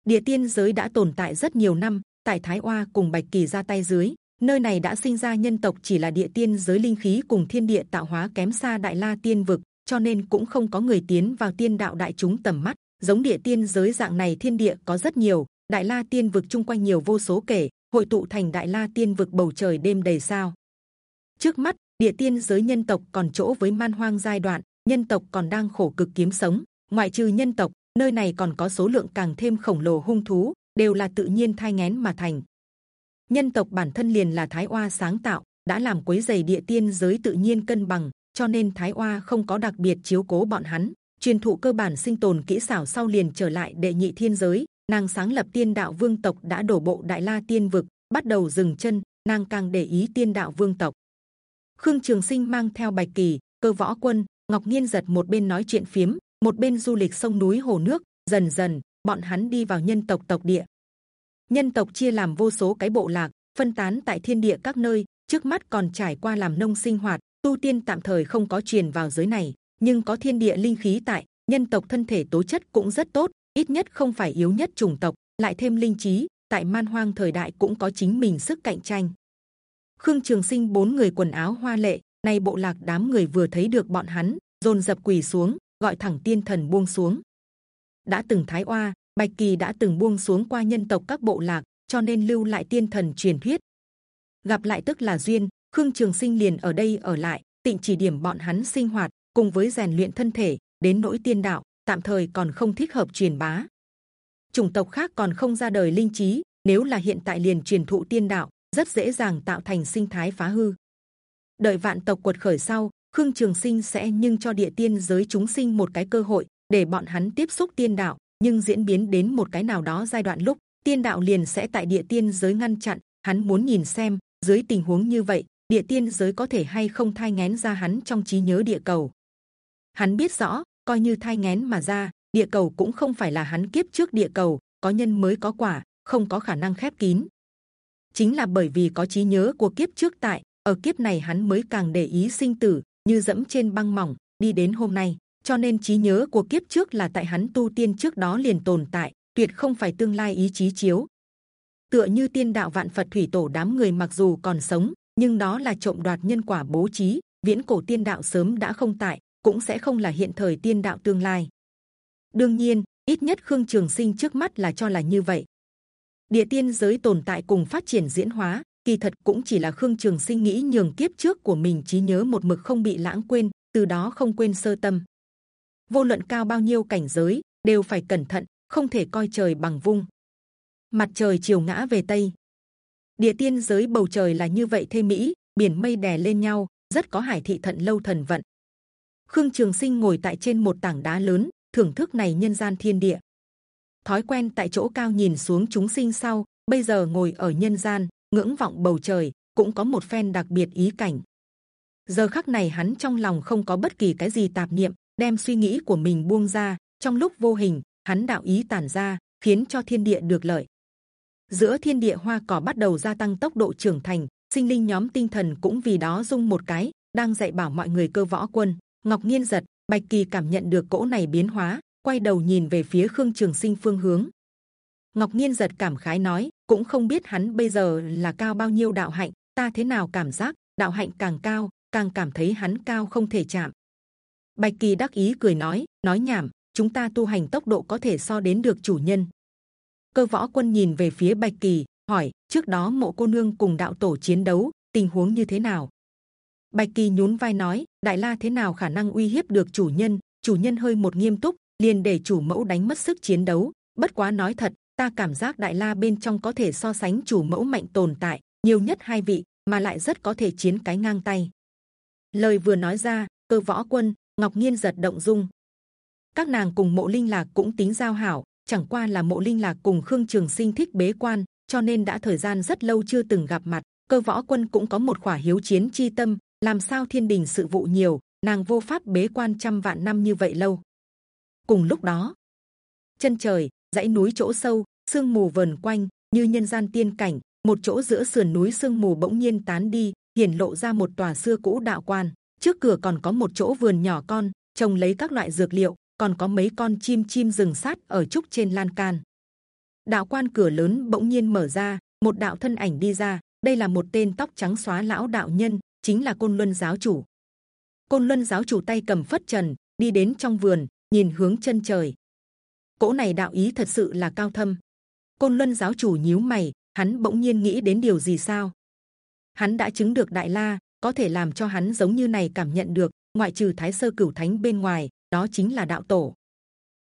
Địa tiên giới đã tồn tại rất nhiều năm, tại Thái Oa cùng Bạch Kỳ ra tay dưới, nơi này đã sinh ra nhân tộc chỉ là địa tiên giới linh khí cùng thiên địa tạo hóa kém xa Đại La tiên vực, cho nên cũng không có người tiến vào tiên đạo đại chúng tầm mắt. Giống địa tiên giới dạng này thiên địa có rất nhiều, Đại La tiên vực chung quanh nhiều vô số kể, hội tụ thành Đại La tiên vực bầu trời đêm đầy sao. Trước mắt địa tiên giới nhân tộc còn chỗ với man hoang giai đoạn, nhân tộc còn đang khổ cực kiếm sống. Ngoại trừ nhân tộc, nơi này còn có số lượng càng thêm khổng lồ hung thú, đều là tự nhiên thai ngén mà thành. Nhân tộc bản thân liền là Thái Oa sáng tạo, đã làm quấy giày địa tiên giới tự nhiên cân bằng, cho nên Thái Oa không có đặc biệt chiếu cố bọn hắn. truyền thụ cơ bản sinh tồn kỹ xảo sau liền trở lại đệ nhị thiên giới. Nàng sáng lập tiên đạo vương tộc đã đổ bộ đại la tiên vực, bắt đầu dừng chân. Nàng càng để ý tiên đạo vương tộc. Khương Trường Sinh mang theo Bạch Kỳ, Cơ Võ Quân, Ngọc Nhiên giật một bên nói chuyện phiếm, một bên du lịch sông núi hồ nước. Dần dần, bọn hắn đi vào nhân tộc tộc địa. Nhân tộc chia làm vô số cái bộ lạc, phân tán tại thiên địa các nơi. Trước mắt còn trải qua làm nông sinh hoạt, tu tiên tạm thời không có truyền vào giới này, nhưng có thiên địa linh khí tại, nhân tộc thân thể tố chất cũng rất tốt, ít nhất không phải yếu nhất chủng tộc, lại thêm linh trí, tại man hoang thời đại cũng có chính mình sức cạnh tranh. Khương Trường Sinh bốn người quần áo hoa lệ, nay bộ lạc đám người vừa thấy được bọn hắn, dồn dập quỳ xuống, gọi thẳng tiên thần buông xuống. đã từng thái oa, bạch kỳ đã từng buông xuống qua nhân tộc các bộ lạc, cho nên lưu lại tiên thần truyền thuyết. gặp lại tức là duyên, khương trường sinh liền ở đây ở lại, tịnh chỉ điểm bọn hắn sinh hoạt, cùng với rèn luyện thân thể. đến nỗi tiên đạo, tạm thời còn không thích hợp truyền bá. chủng tộc khác còn không ra đời linh trí, nếu là hiện tại liền truyền thụ tiên đạo, rất dễ dàng tạo thành sinh thái phá hư. đợi vạn tộc quật khởi sau, khương trường sinh sẽ nhưng cho địa tiên giới chúng sinh một cái cơ hội để bọn hắn tiếp xúc tiên đạo nhưng diễn biến đến một cái nào đó giai đoạn lúc tiên đạo liền sẽ tại địa tiên giới ngăn chặn hắn muốn nhìn xem dưới tình huống như vậy địa tiên giới có thể hay không thai ngén ra hắn trong trí nhớ địa cầu? Hắn biết rõ, coi như thai ngén mà ra, địa cầu cũng không phải là hắn kiếp trước địa cầu, có nhân mới có quả, không có khả năng khép kín. Chính là bởi vì có trí nhớ của kiếp trước tại, ở kiếp này hắn mới càng để ý sinh tử, như dẫm trên băng mỏng, đi đến hôm nay. Cho nên trí nhớ của kiếp trước là tại hắn tu tiên trước đó liền tồn tại, tuyệt không phải tương lai ý chí chiếu. Tựa như tiên đạo vạn phật thủy tổ đám người mặc dù còn sống nhưng đó là trộm đoạt nhân quả bố trí, viễn cổ tiên đạo sớm đã không tại, cũng sẽ không là hiện thời tiên đạo tương lai. Đương nhiên, ít nhất khương trường sinh trước mắt là cho là như vậy. Địa tiên giới tồn tại cùng phát triển diễn hóa, kỳ thật cũng chỉ là khương trường sinh nghĩ nhường kiếp trước của mình trí nhớ một mực không bị lãng quên, từ đó không quên sơ tâm. Vô luận cao bao nhiêu cảnh giới, đều phải cẩn thận, không thể coi trời bằng vung. Mặt trời chiều ngã về tây địa tiên giới bầu trời là như vậy thê mỹ, biển mây đè lên nhau, rất có hải thị thận lâu thần vận. Khương trường sinh ngồi tại trên một tảng đá lớn, thưởng thức này nhân gian thiên địa. Thói quen tại chỗ cao nhìn xuống chúng sinh sau, bây giờ ngồi ở nhân gian, ngưỡng vọng bầu trời, cũng có một phen đặc biệt ý cảnh. Giờ khắc này hắn trong lòng không có bất kỳ cái gì tạp niệm, đem suy nghĩ của mình buông ra, trong lúc vô hình, hắn đạo ý tản ra, khiến cho thiên địa được lợi giữa thiên địa hoa cỏ bắt đầu gia tăng tốc độ trưởng thành, sinh linh nhóm tinh thần cũng vì đó rung một cái, đang dạy bảo mọi người cơ võ quân. Ngọc nghiên giật, bạch kỳ cảm nhận được cỗ này biến hóa, quay đầu nhìn về phía khương trường sinh phương hướng. Ngọc nghiên giật cảm khái nói, cũng không biết hắn bây giờ là cao bao nhiêu đạo hạnh, ta thế nào cảm giác đạo hạnh càng cao, càng cảm thấy hắn cao không thể chạm. Bạch kỳ đắc ý cười nói nói nhảm, chúng ta tu hành tốc độ có thể so đến được chủ nhân cơ võ quân nhìn về phía bạch kỳ, hỏi, trước đó mộ cô nương cùng đạo tổ chiến đấu, tình huống như thế nào? Bạch kỳ nhún vai nói, đại la thế nào khả năng uy hiếp được chủ nhân? Chủ nhân hơi một nghiêm túc, liền để chủ mẫu đánh mất sức chiến đấu. Bất quá nói thật, ta cảm giác đại la bên trong có thể so sánh chủ mẫu mạnh tồn tại, nhiều nhất hai vị, mà lại rất có thể chiến cái ngang tay. Lời vừa nói ra, cơ võ quân, ngọc nhiên giật động dung. Các nàng cùng mộ linh lạc cũng tính giao hảo chẳng qua là mộ linh lạc cùng khương trường sinh thích bế quan, cho nên đã thời gian rất lâu chưa từng gặp mặt. Cơ võ quân cũng có một khỏa hiếu chiến chi tâm, làm sao thiên đình sự vụ nhiều, nàng vô pháp bế quan trăm vạn năm như vậy lâu. Cùng lúc đó, chân trời, dãy núi chỗ sâu, sương mù vần quanh, như nhân gian tiên cảnh, một chỗ giữa sườn núi sương mù bỗng nhiên tán đi, hiển lộ ra một tòa xưa cũ đạo quan. Trước cửa còn có một chỗ vườn nhỏ con, trồng lấy các loại dược liệu còn có mấy con chim chim rừng sát ở trúc trên lan can. Đạo quan cửa lớn bỗng nhiên mở ra, một đạo thân ảnh đi ra. Đây là một tên tóc trắng xóa lão đạo nhân, chính là côn luân giáo chủ. Côn luân giáo chủ tay cầm phất trần, đi đến trong vườn, nhìn hướng chân trời. Cỗ này đạo ý thật sự là cao thâm. Côn luân giáo chủ nhíu mày, hắn bỗng nhiên nghĩ đến điều gì sao? Hắn đã chứng được đại la, có thể làm cho hắn giống như này cảm nhận được, ngoại trừ thái sơ cửu thánh bên ngoài đó chính là đạo tổ.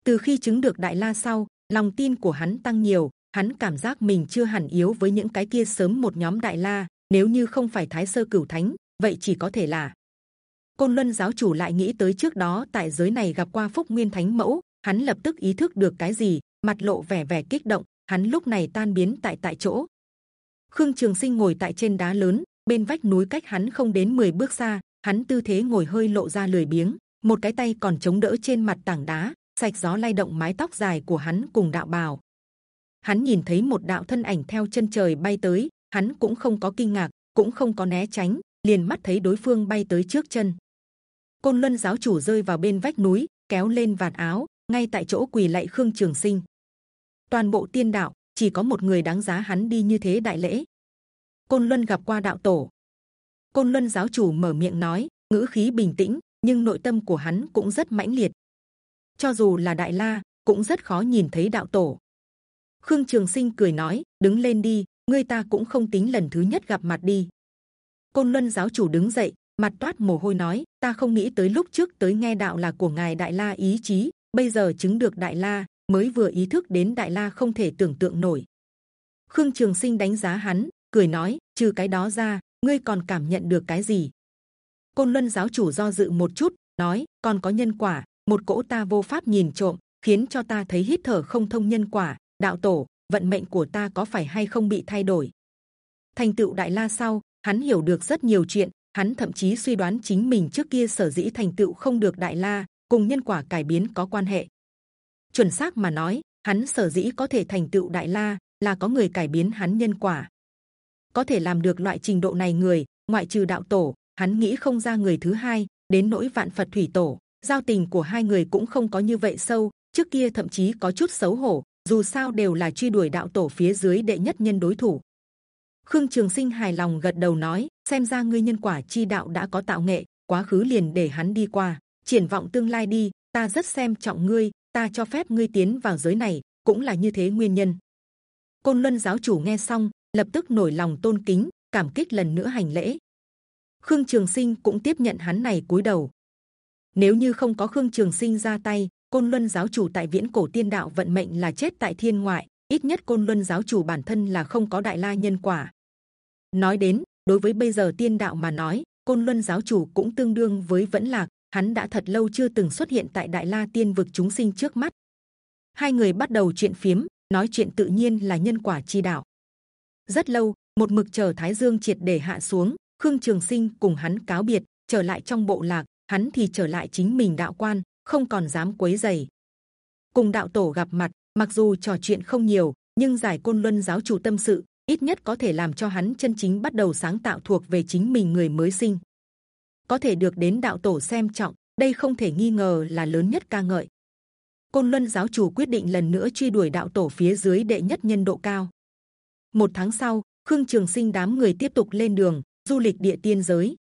Từ khi chứng được đại la sau, lòng tin của hắn tăng nhiều, hắn cảm giác mình chưa hẳn yếu với những cái kia sớm một nhóm đại la, nếu như không phải thái sơ cửu thánh, vậy chỉ có thể là côn luân giáo chủ lại nghĩ tới trước đó tại giới này gặp qua phúc nguyên thánh mẫu, hắn lập tức ý thức được cái gì, mặt lộ vẻ vẻ kích động, hắn lúc này tan biến tại tại chỗ. Khương trường sinh ngồi tại trên đá lớn, bên vách núi cách hắn không đến 10 bước xa, hắn tư thế ngồi hơi lộ ra lười biếng một cái tay còn chống đỡ trên mặt tảng đá, sạch gió lay động mái tóc dài của hắn cùng đạo bào. Hắn nhìn thấy một đạo thân ảnh theo chân trời bay tới, hắn cũng không có kinh ngạc, cũng không có né tránh, liền mắt thấy đối phương bay tới trước chân. Côn luân giáo chủ rơi vào bên vách núi, kéo lên vạt áo, ngay tại chỗ quỳ lạy khương trường sinh. Toàn bộ tiên đạo, chỉ có một người đáng giá hắn đi như thế đại lễ. Côn luân gặp qua đạo tổ. Côn luân giáo chủ mở miệng nói, ngữ khí bình tĩnh nhưng nội tâm của hắn cũng rất mãnh liệt. Cho dù là đại la, cũng rất khó nhìn thấy đạo tổ. Khương trường sinh cười nói, đứng lên đi, ngươi ta cũng không tính lần thứ nhất gặp mặt đi. Côn luân giáo chủ đứng dậy, mặt toát mồ hôi nói, ta không nghĩ tới lúc trước tới nghe đạo là của ngài đại la ý chí, bây giờ chứng được đại la, mới vừa ý thức đến đại la không thể tưởng tượng nổi. Khương trường sinh đánh giá hắn, cười nói, trừ cái đó ra, ngươi còn cảm nhận được cái gì? Côn luân giáo chủ do dự một chút, nói còn có nhân quả, một cỗ ta vô pháp nhìn trộm, khiến cho ta thấy hít thở không thông nhân quả. Đạo tổ, vận mệnh của ta có phải hay không bị thay đổi? Thành tựu đại la sau, hắn hiểu được rất nhiều chuyện. Hắn thậm chí suy đoán chính mình trước kia sở dĩ thành tựu không được đại la, cùng nhân quả cải biến có quan hệ. Chuẩn xác mà nói, hắn sở dĩ có thể thành tựu đại la là có người cải biến hắn nhân quả. Có thể làm được loại trình độ này người, ngoại trừ đạo tổ hắn nghĩ không ra người thứ hai, đến nỗi vạn phật thủy tổ, giao tình của hai người cũng không có như vậy sâu, trước kia thậm chí có chút xấu hổ, dù sao đều là truy đuổi đạo tổ phía dưới đệ nhất nhân đối thủ. Khương trường sinh hài lòng gật đầu nói, xem ra ngươi nhân quả chi đạo đã có tạo nghệ, quá khứ liền để hắn đi qua, triển vọng tương lai đi, ta rất xem trọng ngươi, ta cho phép ngươi tiến vào giới này, cũng là như thế nguyên nhân. Côn luân giáo chủ nghe xong, lập tức nổi lòng tôn kính, cảm kích lần nữa hành lễ khương trường sinh cũng tiếp nhận hắn này cúi đầu. Nếu như không có khương trường sinh ra tay, côn luân giáo chủ tại viễn cổ tiên đạo vận mệnh là chết tại thiên ngoại, ít nhất côn luân giáo chủ bản thân là không có đại la nhân quả. Nói đến, đối với bây giờ tiên đạo mà nói, côn luân giáo chủ cũng tương đương với vẫn lạc, hắn đã thật lâu chưa từng xuất hiện tại đại la tiên vực chúng sinh trước mắt. Hai người bắt đầu chuyện phiếm, nói chuyện tự nhiên là nhân quả chi đạo. Rất lâu, một mực chờ thái dương triệt để hạ xuống khương trường sinh cùng hắn cáo biệt, trở lại trong bộ lạc, hắn thì trở lại chính mình đạo quan, không còn dám quấy giày cùng đạo tổ gặp mặt, mặc dù trò chuyện không nhiều, nhưng giải côn luân giáo chủ tâm sự, ít nhất có thể làm cho hắn chân chính bắt đầu sáng tạo thuộc về chính mình người mới sinh. Có thể được đến đạo tổ xem trọng, đây không thể nghi ngờ là lớn nhất ca ngợi. Côn luân giáo chủ quyết định lần nữa truy đuổi đạo tổ phía dưới đệ nhất nhân độ cao. Một tháng sau, khương trường sinh đám người tiếp tục lên đường du lịch địa tiên giới.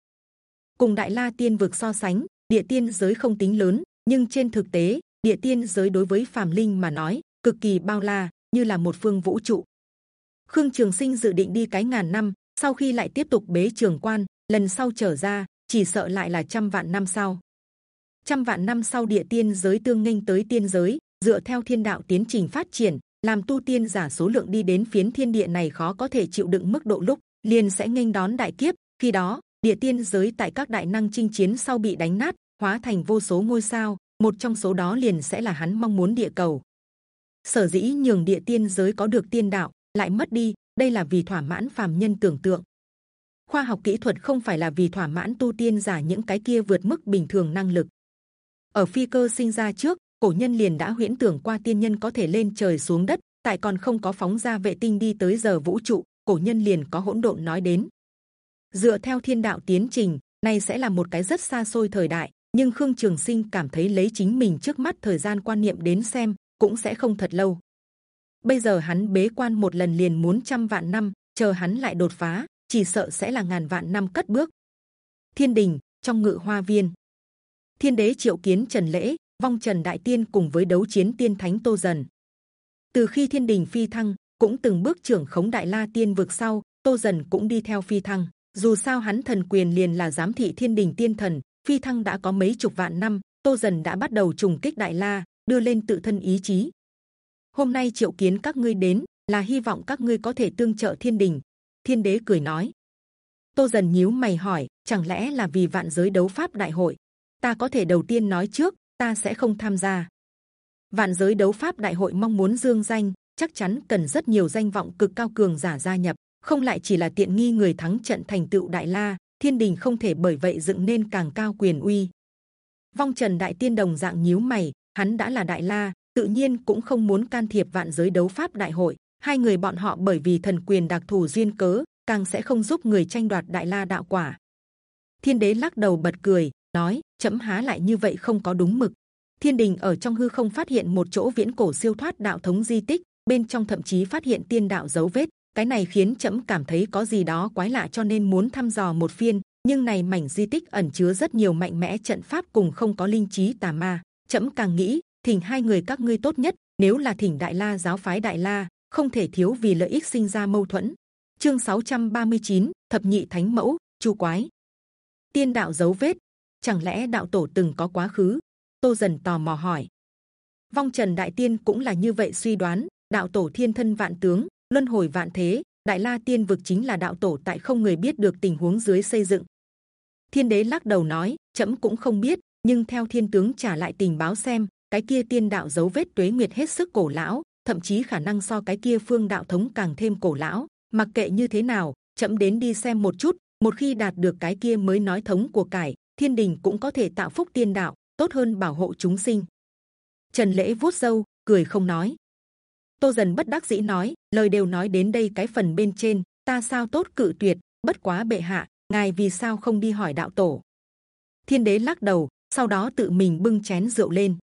Cùng đại la tiên vực so sánh, địa tiên giới không tính lớn, nhưng trên thực tế, địa tiên giới đối với phàm linh mà nói, cực kỳ bao la, như là một phương vũ trụ. Khương trường sinh dự định đi cái ngàn năm, sau khi lại tiếp tục bế trường quan, lần sau trở ra, chỉ sợ lại là trăm vạn năm sau. Trăm vạn năm sau địa tiên giới tương nghênh tới tiên giới, dựa theo thiên đạo tiến trình phát triển, làm tu tiên giả số lượng đi đến phiến thiên địa này khó có thể chịu đựng mức độ lúc liền sẽ nghênh đón đại kiếp. Khi đó, địa tiên giới tại các đại năng chinh chiến sau bị đánh nát, hóa thành vô số ngôi sao. Một trong số đó liền sẽ là hắn mong muốn địa cầu. Sở dĩ nhường địa tiên giới có được tiên đạo, lại mất đi, đây là vì thỏa mãn phàm nhân tưởng tượng. Khoa học kỹ thuật không phải là vì thỏa mãn tu tiên giả những cái kia vượt mức bình thường năng lực. Ở phi cơ sinh ra trước, cổ nhân liền đã huyễn tưởng qua tiên nhân có thể lên trời xuống đất, tại còn không có phóng ra vệ tinh đi tới giờ vũ trụ cổ nhân liền có hỗn độn nói đến. Dựa theo thiên đạo tiến trình này sẽ là một cái rất xa xôi thời đại, nhưng khương trường sinh cảm thấy lấy chính mình trước mắt thời gian quan niệm đến xem, cũng sẽ không thật lâu. Bây giờ hắn bế quan một lần liền muốn trăm vạn năm, chờ hắn lại đột phá, chỉ sợ sẽ là ngàn vạn năm cất bước. Thiên đình, trong ngự hoa viên. Thiên đế triệu kiến trần lễ, vong trần đại tiên cùng với đấu chiến tiên thánh tô dần. Từ khi thiên đình phi thăng cũng từng bước trưởng khống đại la tiên vực sau, tô dần cũng đi theo phi thăng. Dù sao hắn thần quyền liền là giám thị thiên đình tiên thần, phi thăng đã có mấy chục vạn năm, tô dần đã bắt đầu trùng kích đại la, đưa lên tự thân ý chí. Hôm nay triệu kiến các ngươi đến, là hy vọng các ngươi có thể tương trợ thiên đình. Thiên đế cười nói. Tô dần nhíu mày hỏi, chẳng lẽ là vì vạn giới đấu pháp đại hội? Ta có thể đầu tiên nói trước, ta sẽ không tham gia. Vạn giới đấu pháp đại hội mong muốn dương danh chắc chắn cần rất nhiều danh vọng cực cao cường giả gia nhập, không lại chỉ là tiện nghi người thắng trận thành tựu đại la, thiên đình không thể bởi vậy dựng nên càng cao quyền uy. Vong trần đại tiên đồng dạng nhíu mày, hắn đã là đại la, tự nhiên cũng không muốn can thiệp vạn giới đấu pháp đại hội. Hai người bọn họ bởi vì thần quyền đặc thù duyên cớ, càng sẽ không giúp người tranh đoạt đại la đạo quả. Thiên đế lắc đầu bật cười, nói, chấm há lại như vậy không có đúng mực. Thiên đình ở trong hư không phát hiện một chỗ viễn cổ siêu thoát đạo thống di tích bên trong thậm chí phát hiện tiên đạo dấu vết. Cái này khiến chấm cảm thấy có gì đó quái lạ cho nên muốn thăm dò một phiên. Nhưng này mảnh di tích ẩn chứa rất nhiều mạnh mẽ trận pháp cùng không có linh trí tà ma. Chấm càng nghĩ thỉnh hai người các ngươi tốt nhất nếu là thỉnh đại la giáo phái đại la không thể thiếu vì lợi ích sinh ra mâu thuẫn. Chương 639, thập nhị thánh mẫu chu quái. Tiên đạo dấu vết. Chẳng lẽ đạo tổ từng có quá khứ? Tô dần tò mò hỏi. Vong trần đại tiên cũng là như vậy suy đoán đạo tổ thiên thân vạn tướng, luân hồi vạn thế, đại la tiên vực chính là đạo tổ tại không người biết được tình huống dưới xây dựng. Thiên đế lắc đầu nói chậm cũng không biết, nhưng theo thiên tướng trả lại tình báo xem, cái kia tiên đạo dấu vết tuế nguyệt hết sức cổ lão, thậm chí khả năng so cái kia phương đạo thống càng thêm cổ lão. Mặc kệ như thế nào chậm đến đi xem một chút, một khi đạt được cái kia mới nói thống của cải, thiên đình cũng có thể tạo phúc tiên đạo, tốt hơn bảo hộ chúng sinh. Trần lễ vuốt râu, cười không nói tô dần bất đắc dĩ nói, lời đều nói đến đây cái phần bên trên, ta sao tốt cự tuyệt, bất quá bệ hạ, ngài vì sao không đi hỏi đạo tổ? Thiên đế lắc đầu, sau đó tự mình bưng chén rượu lên.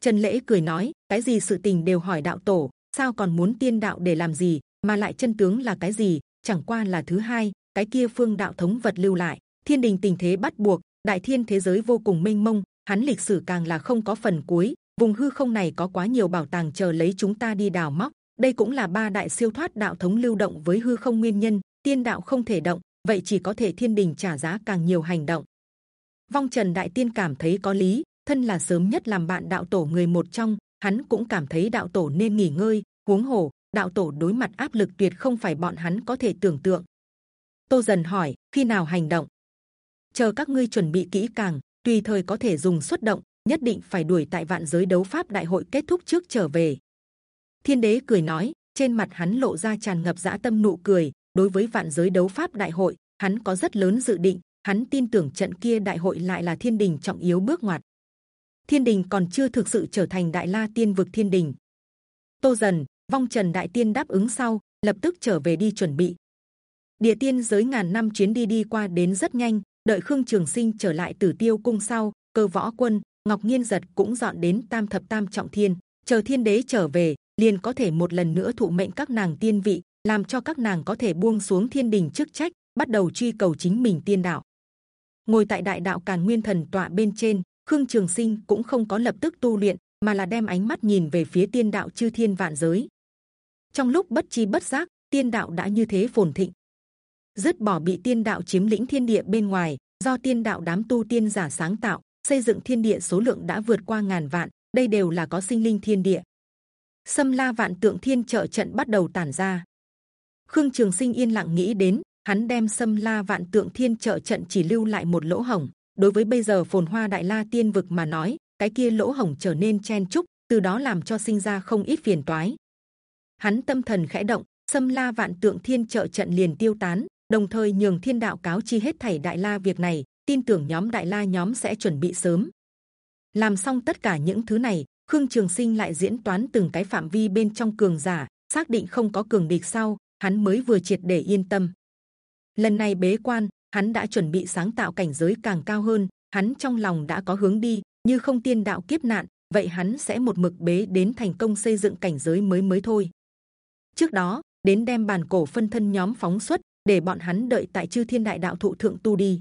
Trần lễ cười nói, cái gì sự tình đều hỏi đạo tổ, sao còn muốn tiên đạo để làm gì, mà lại chân tướng là cái gì, chẳng qua là thứ hai, cái kia phương đạo thống vật lưu lại, thiên đình tình thế bắt buộc, đại thiên thế giới vô cùng mênh mông, hắn lịch sử càng là không có phần cuối vùng hư không này có quá nhiều bảo tàng chờ lấy chúng ta đi đào móc. Đây cũng là ba đại siêu thoát đạo thống lưu động với hư không nguyên nhân, tiên đạo không thể động, vậy chỉ có thể thiên đình trả giá càng nhiều hành động. Vong trần đại tiên cảm thấy có lý, thân là sớm nhất làm bạn đạo tổ người một trong, hắn cũng cảm thấy đạo tổ nên nghỉ ngơi, huống hồ, đạo tổ đối mặt áp lực tuyệt không phải bọn hắn có thể tưởng tượng. Tô dần hỏi, khi nào hành động? Chờ các ngươi chuẩn bị kỹ càng, tùy thời có thể dùng xuất động nhất định phải đuổi tại vạn giới đấu pháp đại hội kết thúc trước trở về. Thiên đế cười nói, trên mặt hắn lộ ra tràn ngập dã tâm nụ cười. Đối với vạn giới đấu pháp đại hội, hắn có rất lớn dự định. Hắn tin tưởng trận kia đại hội lại là thiên đình trọng yếu bước ngoặt. Thiên đình còn chưa thực sự trở thành đại la tiên vực thiên đình. Tô dần, vong trần đại tiên đáp ứng sau, lập tức trở về đi chuẩn bị. Địa tiên giới ngàn năm chuyến đi đi qua đến rất nhanh, đợi khương trường sinh trở lại tử tiêu cung sau, cơ võ quân ngọc nghiên giật cũng dọn đến tam thập tam trọng thiên, chờ thiên đế trở về, liền có thể một lần nữa thụ mệnh các nàng tiên vị, làm cho các nàng có thể buông xuống thiên đình chức trách, bắt đầu truy cầu chính mình tiên đạo. Ngồi tại đại đạo càn nguyên thần tọa bên trên, khương trường sinh cũng không có lập tức tu luyện, mà là đem ánh mắt nhìn về phía tiên đạo chư thiên vạn giới. Trong lúc bất chi bất giác, tiên đạo đã như thế phồn thịnh. Dứt bỏ bị tiên đạo chiếm lĩnh thiên địa bên ngoài, do tiên đạo đám tu tiên giả sáng tạo xây dựng thiên địa số lượng đã vượt qua ngàn vạn, đây đều là có sinh linh thiên địa. Xâm la vạn tượng thiên trợ trận bắt đầu tản ra. Khương trường sinh yên lặng nghĩ đến, hắn đem xâm la vạn tượng thiên trợ trận chỉ lưu lại một lỗ hổng. Đối với bây giờ phồn hoa đại la tiên vực mà nói, cái kia lỗ hổng trở nên chen chúc, từ đó làm cho sinh ra không ít phiền toái. Hắn tâm thần khẽ động, xâm la vạn tượng thiên trợ trận liền tiêu tán, đồng thời nhường thiên đạo cáo chi hết thảy đại la việc này tin tưởng nhóm đại la nhóm sẽ chuẩn bị sớm. Làm xong tất cả những thứ này, khương trường sinh lại diễn toán từng cái phạm vi bên trong cường giả, xác định không có cường địch sau, hắn mới vừa triệt để yên tâm. Lần này bế quan, hắn đã chuẩn bị sáng tạo cảnh giới càng cao hơn, hắn trong lòng đã có hướng đi, như không tiên đạo kiếp nạn, vậy hắn sẽ một mực bế đến thành công xây dựng cảnh giới mới mới thôi. Trước đó, đến đem bàn cổ phân thân nhóm phóng xuất, để bọn hắn đợi tại chư thiên đại đạo thụ thượng tu đi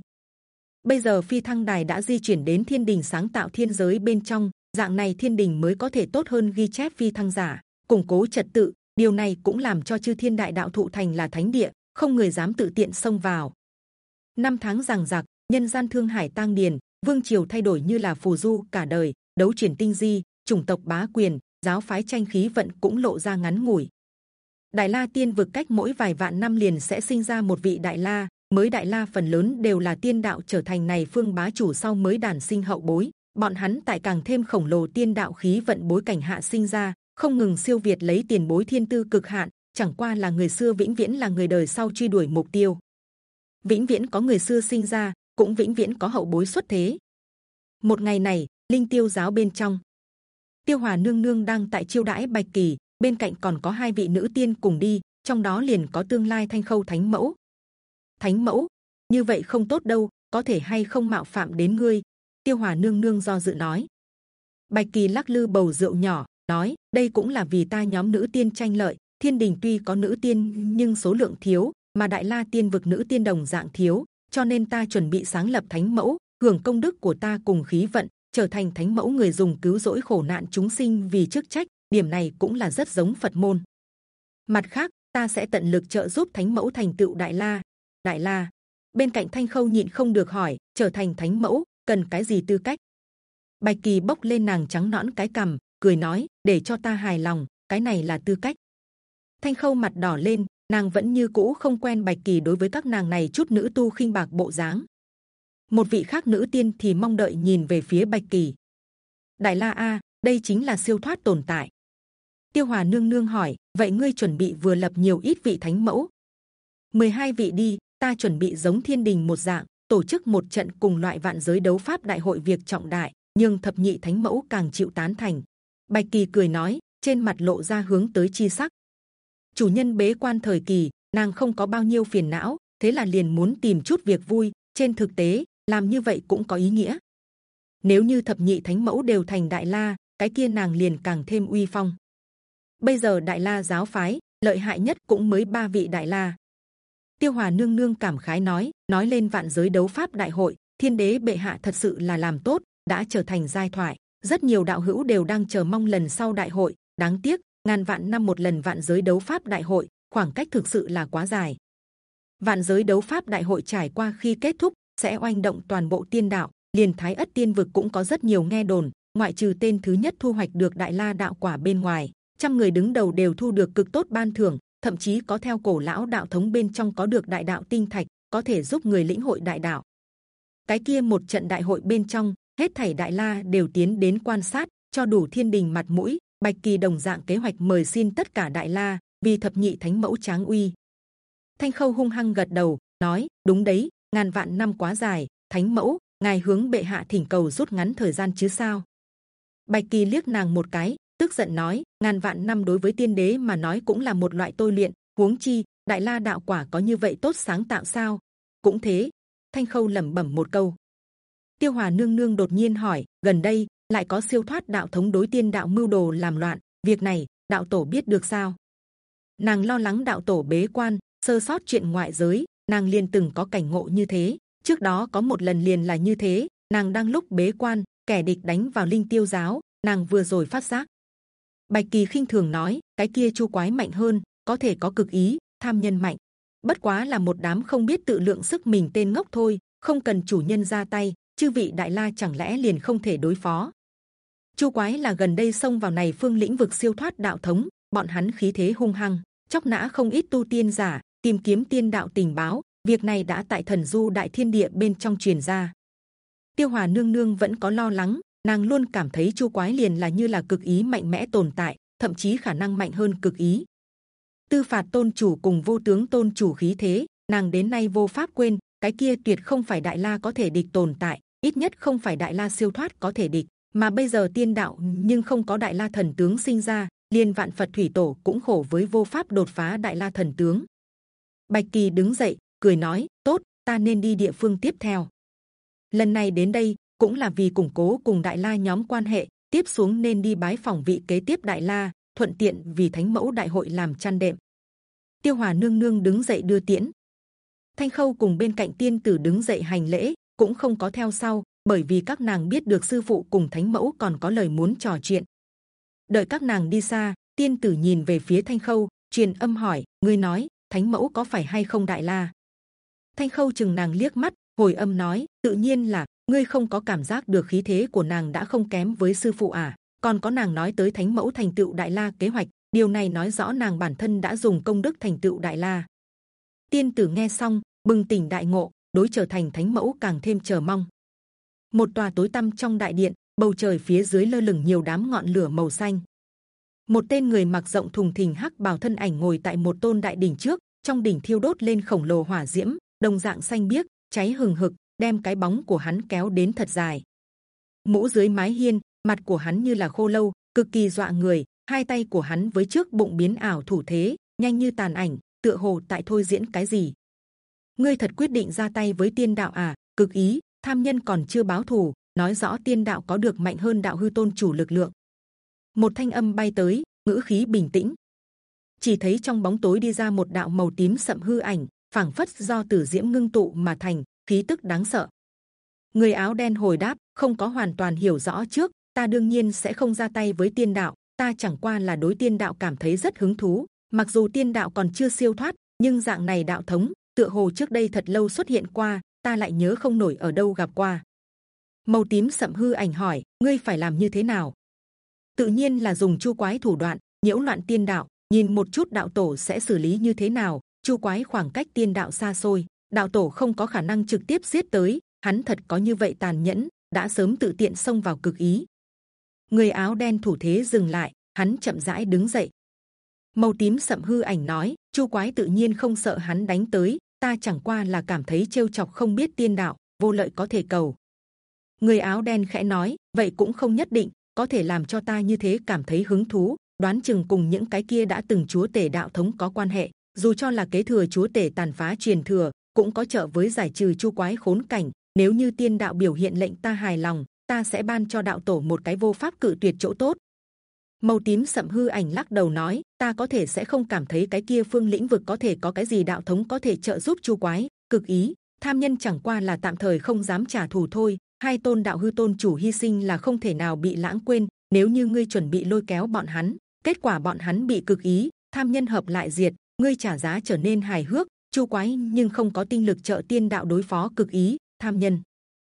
bây giờ phi thăng đài đã di chuyển đến thiên đình sáng tạo thiên giới bên trong. Dạng này thiên đình mới có thể tốt hơn ghi chép phi thăng giả, củng cố trật tự. Điều này cũng làm cho chư thiên đại đạo thụ thành là thánh địa, không người dám tự tiện xông vào. Năm tháng rằng giặc, nhân gian thương hải tang điền, vương triều thay đổi như là phù du cả đời, đấu chuyển tinh di, chủng tộc bá quyền, giáo phái tranh khí vận cũng lộ ra ngắn ngủi. Đại la tiên vực cách mỗi vài vạn năm liền sẽ sinh ra một vị đại la mới đại la phần lớn đều là tiên đạo trở thành này phương bá chủ sau mới đản sinh hậu bối. Bọn hắn tại càng thêm khổng lồ tiên đạo khí vận bối cảnh hạ sinh ra, không ngừng siêu việt lấy tiền bối thiên tư cực hạn, chẳng qua là người xưa vĩnh viễn là người đời sau truy đuổi mục tiêu. Vĩnh viễn có người xưa sinh ra, cũng vĩnh viễn có hậu bối xuất thế. Một ngày này, linh tiêu giáo bên trong, tiêu hòa nương nương đang tại chiêu đãi bạch kỳ, bên cạnh còn có hai vị nữ tiên cùng đi, trong đó liền có tương lai thanh khâu thánh mẫu thánh mẫu như vậy không tốt đâu có thể hay không mạo phạm đến ngươi tiêu hòa nương nương do dự nói bạch kỳ lắc lư bầu rượu nhỏ nói đây cũng là vì ta nhóm nữ tiên tranh lợi thiên đình tuy có nữ tiên nhưng số lượng thiếu mà đại la tiên vực nữ tiên đồng dạng thiếu cho nên ta chuẩn bị sáng lập thánh mẫu hưởng công đức của ta cùng khí vận trở thành thánh mẫu người dùng cứu rỗi khổ nạn chúng sinh vì chức trách điểm này cũng là rất giống Phật môn. Mặt khác, ta sẽ tận lực trợ giúp Thánh Mẫu thành tựu Đại La. Đại La. Bên cạnh Thanh Khâu nhịn không được hỏi, trở thành Thánh Mẫu cần cái gì tư cách? Bạch Kỳ bốc lên nàng trắng nõn cái cằm, cười nói, để cho ta hài lòng, cái này là tư cách. Thanh Khâu mặt đỏ lên, nàng vẫn như cũ không quen Bạch Kỳ đối với các nàng này chút nữ tu khinh bạc bộ dáng. một vị khác nữ tiên thì mong đợi nhìn về phía bạch kỳ đại la a đây chính là siêu thoát tồn tại tiêu hòa nương nương hỏi vậy ngươi chuẩn bị vừa lập nhiều ít vị thánh mẫu 12 vị đi ta chuẩn bị giống thiên đình một dạng, tổ chức một trận cùng loại vạn giới đấu pháp đại hội việc trọng đại, nhưng thập nhị thánh mẫu càng chịu tán thành. Bạch kỳ cười nói, trên mặt lộ ra hướng tới chi sắc. Chủ nhân bế quan thời kỳ, nàng không có bao nhiêu phiền não, thế là liền muốn tìm chút việc vui, trên thực tế, làm như vậy cũng có ý nghĩa. Nếu như thập nhị thánh mẫu đều thành đại la, cái kia nàng liền càng thêm uy phong. Bây giờ đại la giáo phái, lợi hại nhất cũng mới ba vị đại la tiêu hòa nương nương cảm khái nói nói lên vạn giới đấu pháp đại hội, thiên đế bệ hạ thật sự là làm tốt, đã trở thành giai thoại. Rất nhiều đạo hữu đều đang chờ mong lần sau đại hội. Đáng tiếc, ngàn vạn năm một lần vạn giới đấu pháp đại hội, khoảng cách thực sự là quá dài. Vạn giới đấu pháp đại hội trải qua khi kết thúc, sẽ oanh động toàn bộ tiên đạo, liền thái ất tiên vực cũng có rất nhiều nghe đồn, ngoại trừ tên thứ nhất thu hoạch được đại la đạo quả bên ngoài, trăm người đứng đầu đều thu được cực tốt ban thưởng thậm chí có theo cổ lão đạo thống bên trong có được đại đạo tinh thạch, có thể giúp người lĩnh hội đại đạo. Cái kia một trận đại hội bên trong, hết thảy đại la đều tiến đến quan sát, cho đủ thiên đình mặt mũi, bạch kỳ đồng dạng kế hoạch mời xin tất cả đại la, vì thập nhị thánh mẫu tráng uy. Thanh khâu hung hăng gật đầu, nói, đúng đấy, ngàn vạn năm quá dài, thánh mẫu, ngài hướng bệ hạ thỉnh cầu rút ngắn thời gian chứ sao? Bạch kỳ liếc nàng một cái tức giận nói, ngàn vạn năm đối với tiên đế mà nói cũng là một loại tôi luyện, huống chi, đại la đạo quả có như vậy tốt sáng tạo sao? Cũng thế, thanh khâu lẩm bẩm một câu. Tiêu hòa nương nương đột nhiên hỏi, gần đây, lại có siêu thoát đạo thống đối tiên đạo mưu đồ làm loạn, việc này, đạo tổ biết được sao? Nàng lo lắng đạo tổ bế quan, sơ sót chuyện ngoại giới, nàng liền từng có cảnh ngộ như thế, trước đó có một lần liền là như thế, nàng đang lúc bế quan, kẻ địch đánh vào linh tiêu giáo, nàng vừa rồi phát giác bạch kỳ khinh thường nói, cái kia chu quái mạnh hơn, có thể có cực ý, tham nhân mạnh. Bất quá là một đám không biết tự lượng sức mình tên ngốc thôi, không cần chủ nhân ra tay, chư vị đại la chẳng lẽ liền không thể đối phó? Chu quái là gần đây xông vào này phương lĩnh vực siêu thoát đạo thống, bọn hắn khí thế hung hăng, chóc nã không ít tu tiên giả, tìm kiếm tiên đạo tình báo, việc này đã tại thần du đại thiên địa bên trong truyền ra. Tiêu hòa nương nương vẫn có lo lắng nàng luôn cảm thấy chu quái liền là như là cực ý mạnh mẽ tồn tại, thậm chí khả năng mạnh hơn cực ý. Tư phạt tôn chủ cùng vô tướng tôn chủ khí thế, nàng đến nay vô pháp quên, cái kia tuyệt không phải đại la có thể địch tồn tại, ít nhất không phải đại la siêu thoát có thể địch. Mà bây giờ tiên đạo nhưng không có đại la thần tướng sinh ra liên vạn phật thủy tổ cũng khổ với vô pháp đột phá đại la thần tướng. Bạch kỳ đứng dậy, cười nói, tốt, ta nên đi địa phương tiếp theo. Lần này đến đây cũng là vì củng cố cùng đại la nhóm quan hệ, tiếp xuống nên đi bái phòng vị kế tiếp đại la, thuận tiện vì thánh mẫu đại hội làm chăn đệm. Tiêu hòa nương nương đứng dậy đưa tiễn. Thanh khâu cùng bên cạnh tiên tử đứng dậy hành lễ, cũng không có theo sau, bởi vì các nàng biết được sư phụ cùng thánh mẫu còn có lời muốn trò chuyện. Đợi các nàng đi xa, tiên tử nhìn về phía thanh khâu, truyền âm hỏi, ngươi nói, thánh mẫu có phải hay không đại la? Thanh khâu chừng nàng liếc mắt, hồi âm nói, tự nhiên là ngươi không có cảm giác được khí thế của nàng đã không kém với sư phụ à? Còn có nàng nói tới thánh mẫu thành tựu đại la kế hoạch, điều này nói rõ nàng bản thân đã dùng công đức thành tựu đại la. Tiên tử nghe xong, bừng tỉnh đại ngộ, đối trở thành thánh mẫu càng thêm chờ mong. Một tòa tối tăm trong đại điện, bầu trời phía dưới lơ lửng nhiều đám ngọn lửa màu xanh. Một tên người mặc rộng thùng thình hắc bào thân ảnh ngồi tại một tôn đại đỉnh trước, trong đỉnh thiêu đốt lên khổng lồ hỏa diễm, đồng dạng xanh biếc, cháy hừng hực đem cái bóng của hắn kéo đến thật dài. Mũ dưới mái hiên, mặt của hắn như là khô lâu, cực kỳ dọa người, hai tay của hắn với trước bụng biến ảo thủ thế, nhanh như tàn ảnh, tựa hồ tại thôi diễn cái gì. Ngươi thật quyết định ra tay với tiên đạo à? Cực ý, tham nhân còn chưa báo thù, nói rõ tiên đạo có được mạnh hơn đạo hư tôn chủ lực lượng. Một thanh âm bay tới, ngữ khí bình tĩnh. Chỉ thấy trong bóng tối đi ra một đạo màu tím sậm hư ảnh, phảng phất do tử diễm ngưng tụ mà thành khí tức đáng sợ. Người áo đen hồi đáp, không có hoàn toàn hiểu rõ trước, ta đương nhiên sẽ không ra tay với tiên đạo, ta chẳng qua là đối tiên đạo cảm thấy rất hứng thú. Mặc dù tiên đạo còn chưa siêu thoát, nhưng dạng này đạo thống, tựa hồ trước đây thật lâu xuất hiện qua, ta lại nhớ không nổi ở đâu gặp qua. Màu tím sậm hư ảnh hỏi, ngươi phải làm như thế nào? Tự nhiên là dùng chu quái thủ đoạn, nhiễu loạn tiên đạo, nhìn một chút đạo tổ sẽ xử lý như thế nào, chu quái khoảng cách tiên đạo xa xôi đạo tổ không có khả năng trực tiếp giết tới, hắn thật có như vậy tàn nhẫn, đã sớm tự tiện xông vào cực ý. Người áo đen thủ thế dừng lại, hắn chậm rãi đứng dậy. Màu tím sậm hư ảnh nói, chu quái tự nhiên không sợ hắn đánh tới, ta chẳng qua là cảm thấy trêu chọc không biết tiên đạo, vô lợi có thể cầu. Người áo đen khẽ nói, vậy cũng không nhất định, có thể làm cho ta như thế cảm thấy hứng thú, đoán chừng cùng những cái kia đã từng chúa tể đạo thống có quan hệ, dù cho là kế thừa chúa tể tàn phá truyền thừa cũng có trợ với giải trừ chu quái khốn cảnh. Nếu như tiên đạo biểu hiện lệnh ta hài lòng, ta sẽ ban cho đạo tổ một cái vô pháp cự tuyệt chỗ tốt. Màu tím sậm hư ảnh lắc đầu nói, ta có thể sẽ không cảm thấy cái kia phương lĩnh vực có thể có cái gì đạo thống có thể trợ giúp chu quái. Cực ý, tham nhân chẳng qua là tạm thời không dám trả thù thôi. Hai tôn đạo hư tôn chủ hy sinh là không thể nào bị lãng quên. Nếu như ngươi chuẩn bị lôi kéo bọn hắn, kết quả bọn hắn bị cực ý, tham nhân hợp lại diệt, ngươi trả giá trở nên hài hước chu quái nhưng không có tinh lực trợ tiên đạo đối phó cực ý, tham nhân.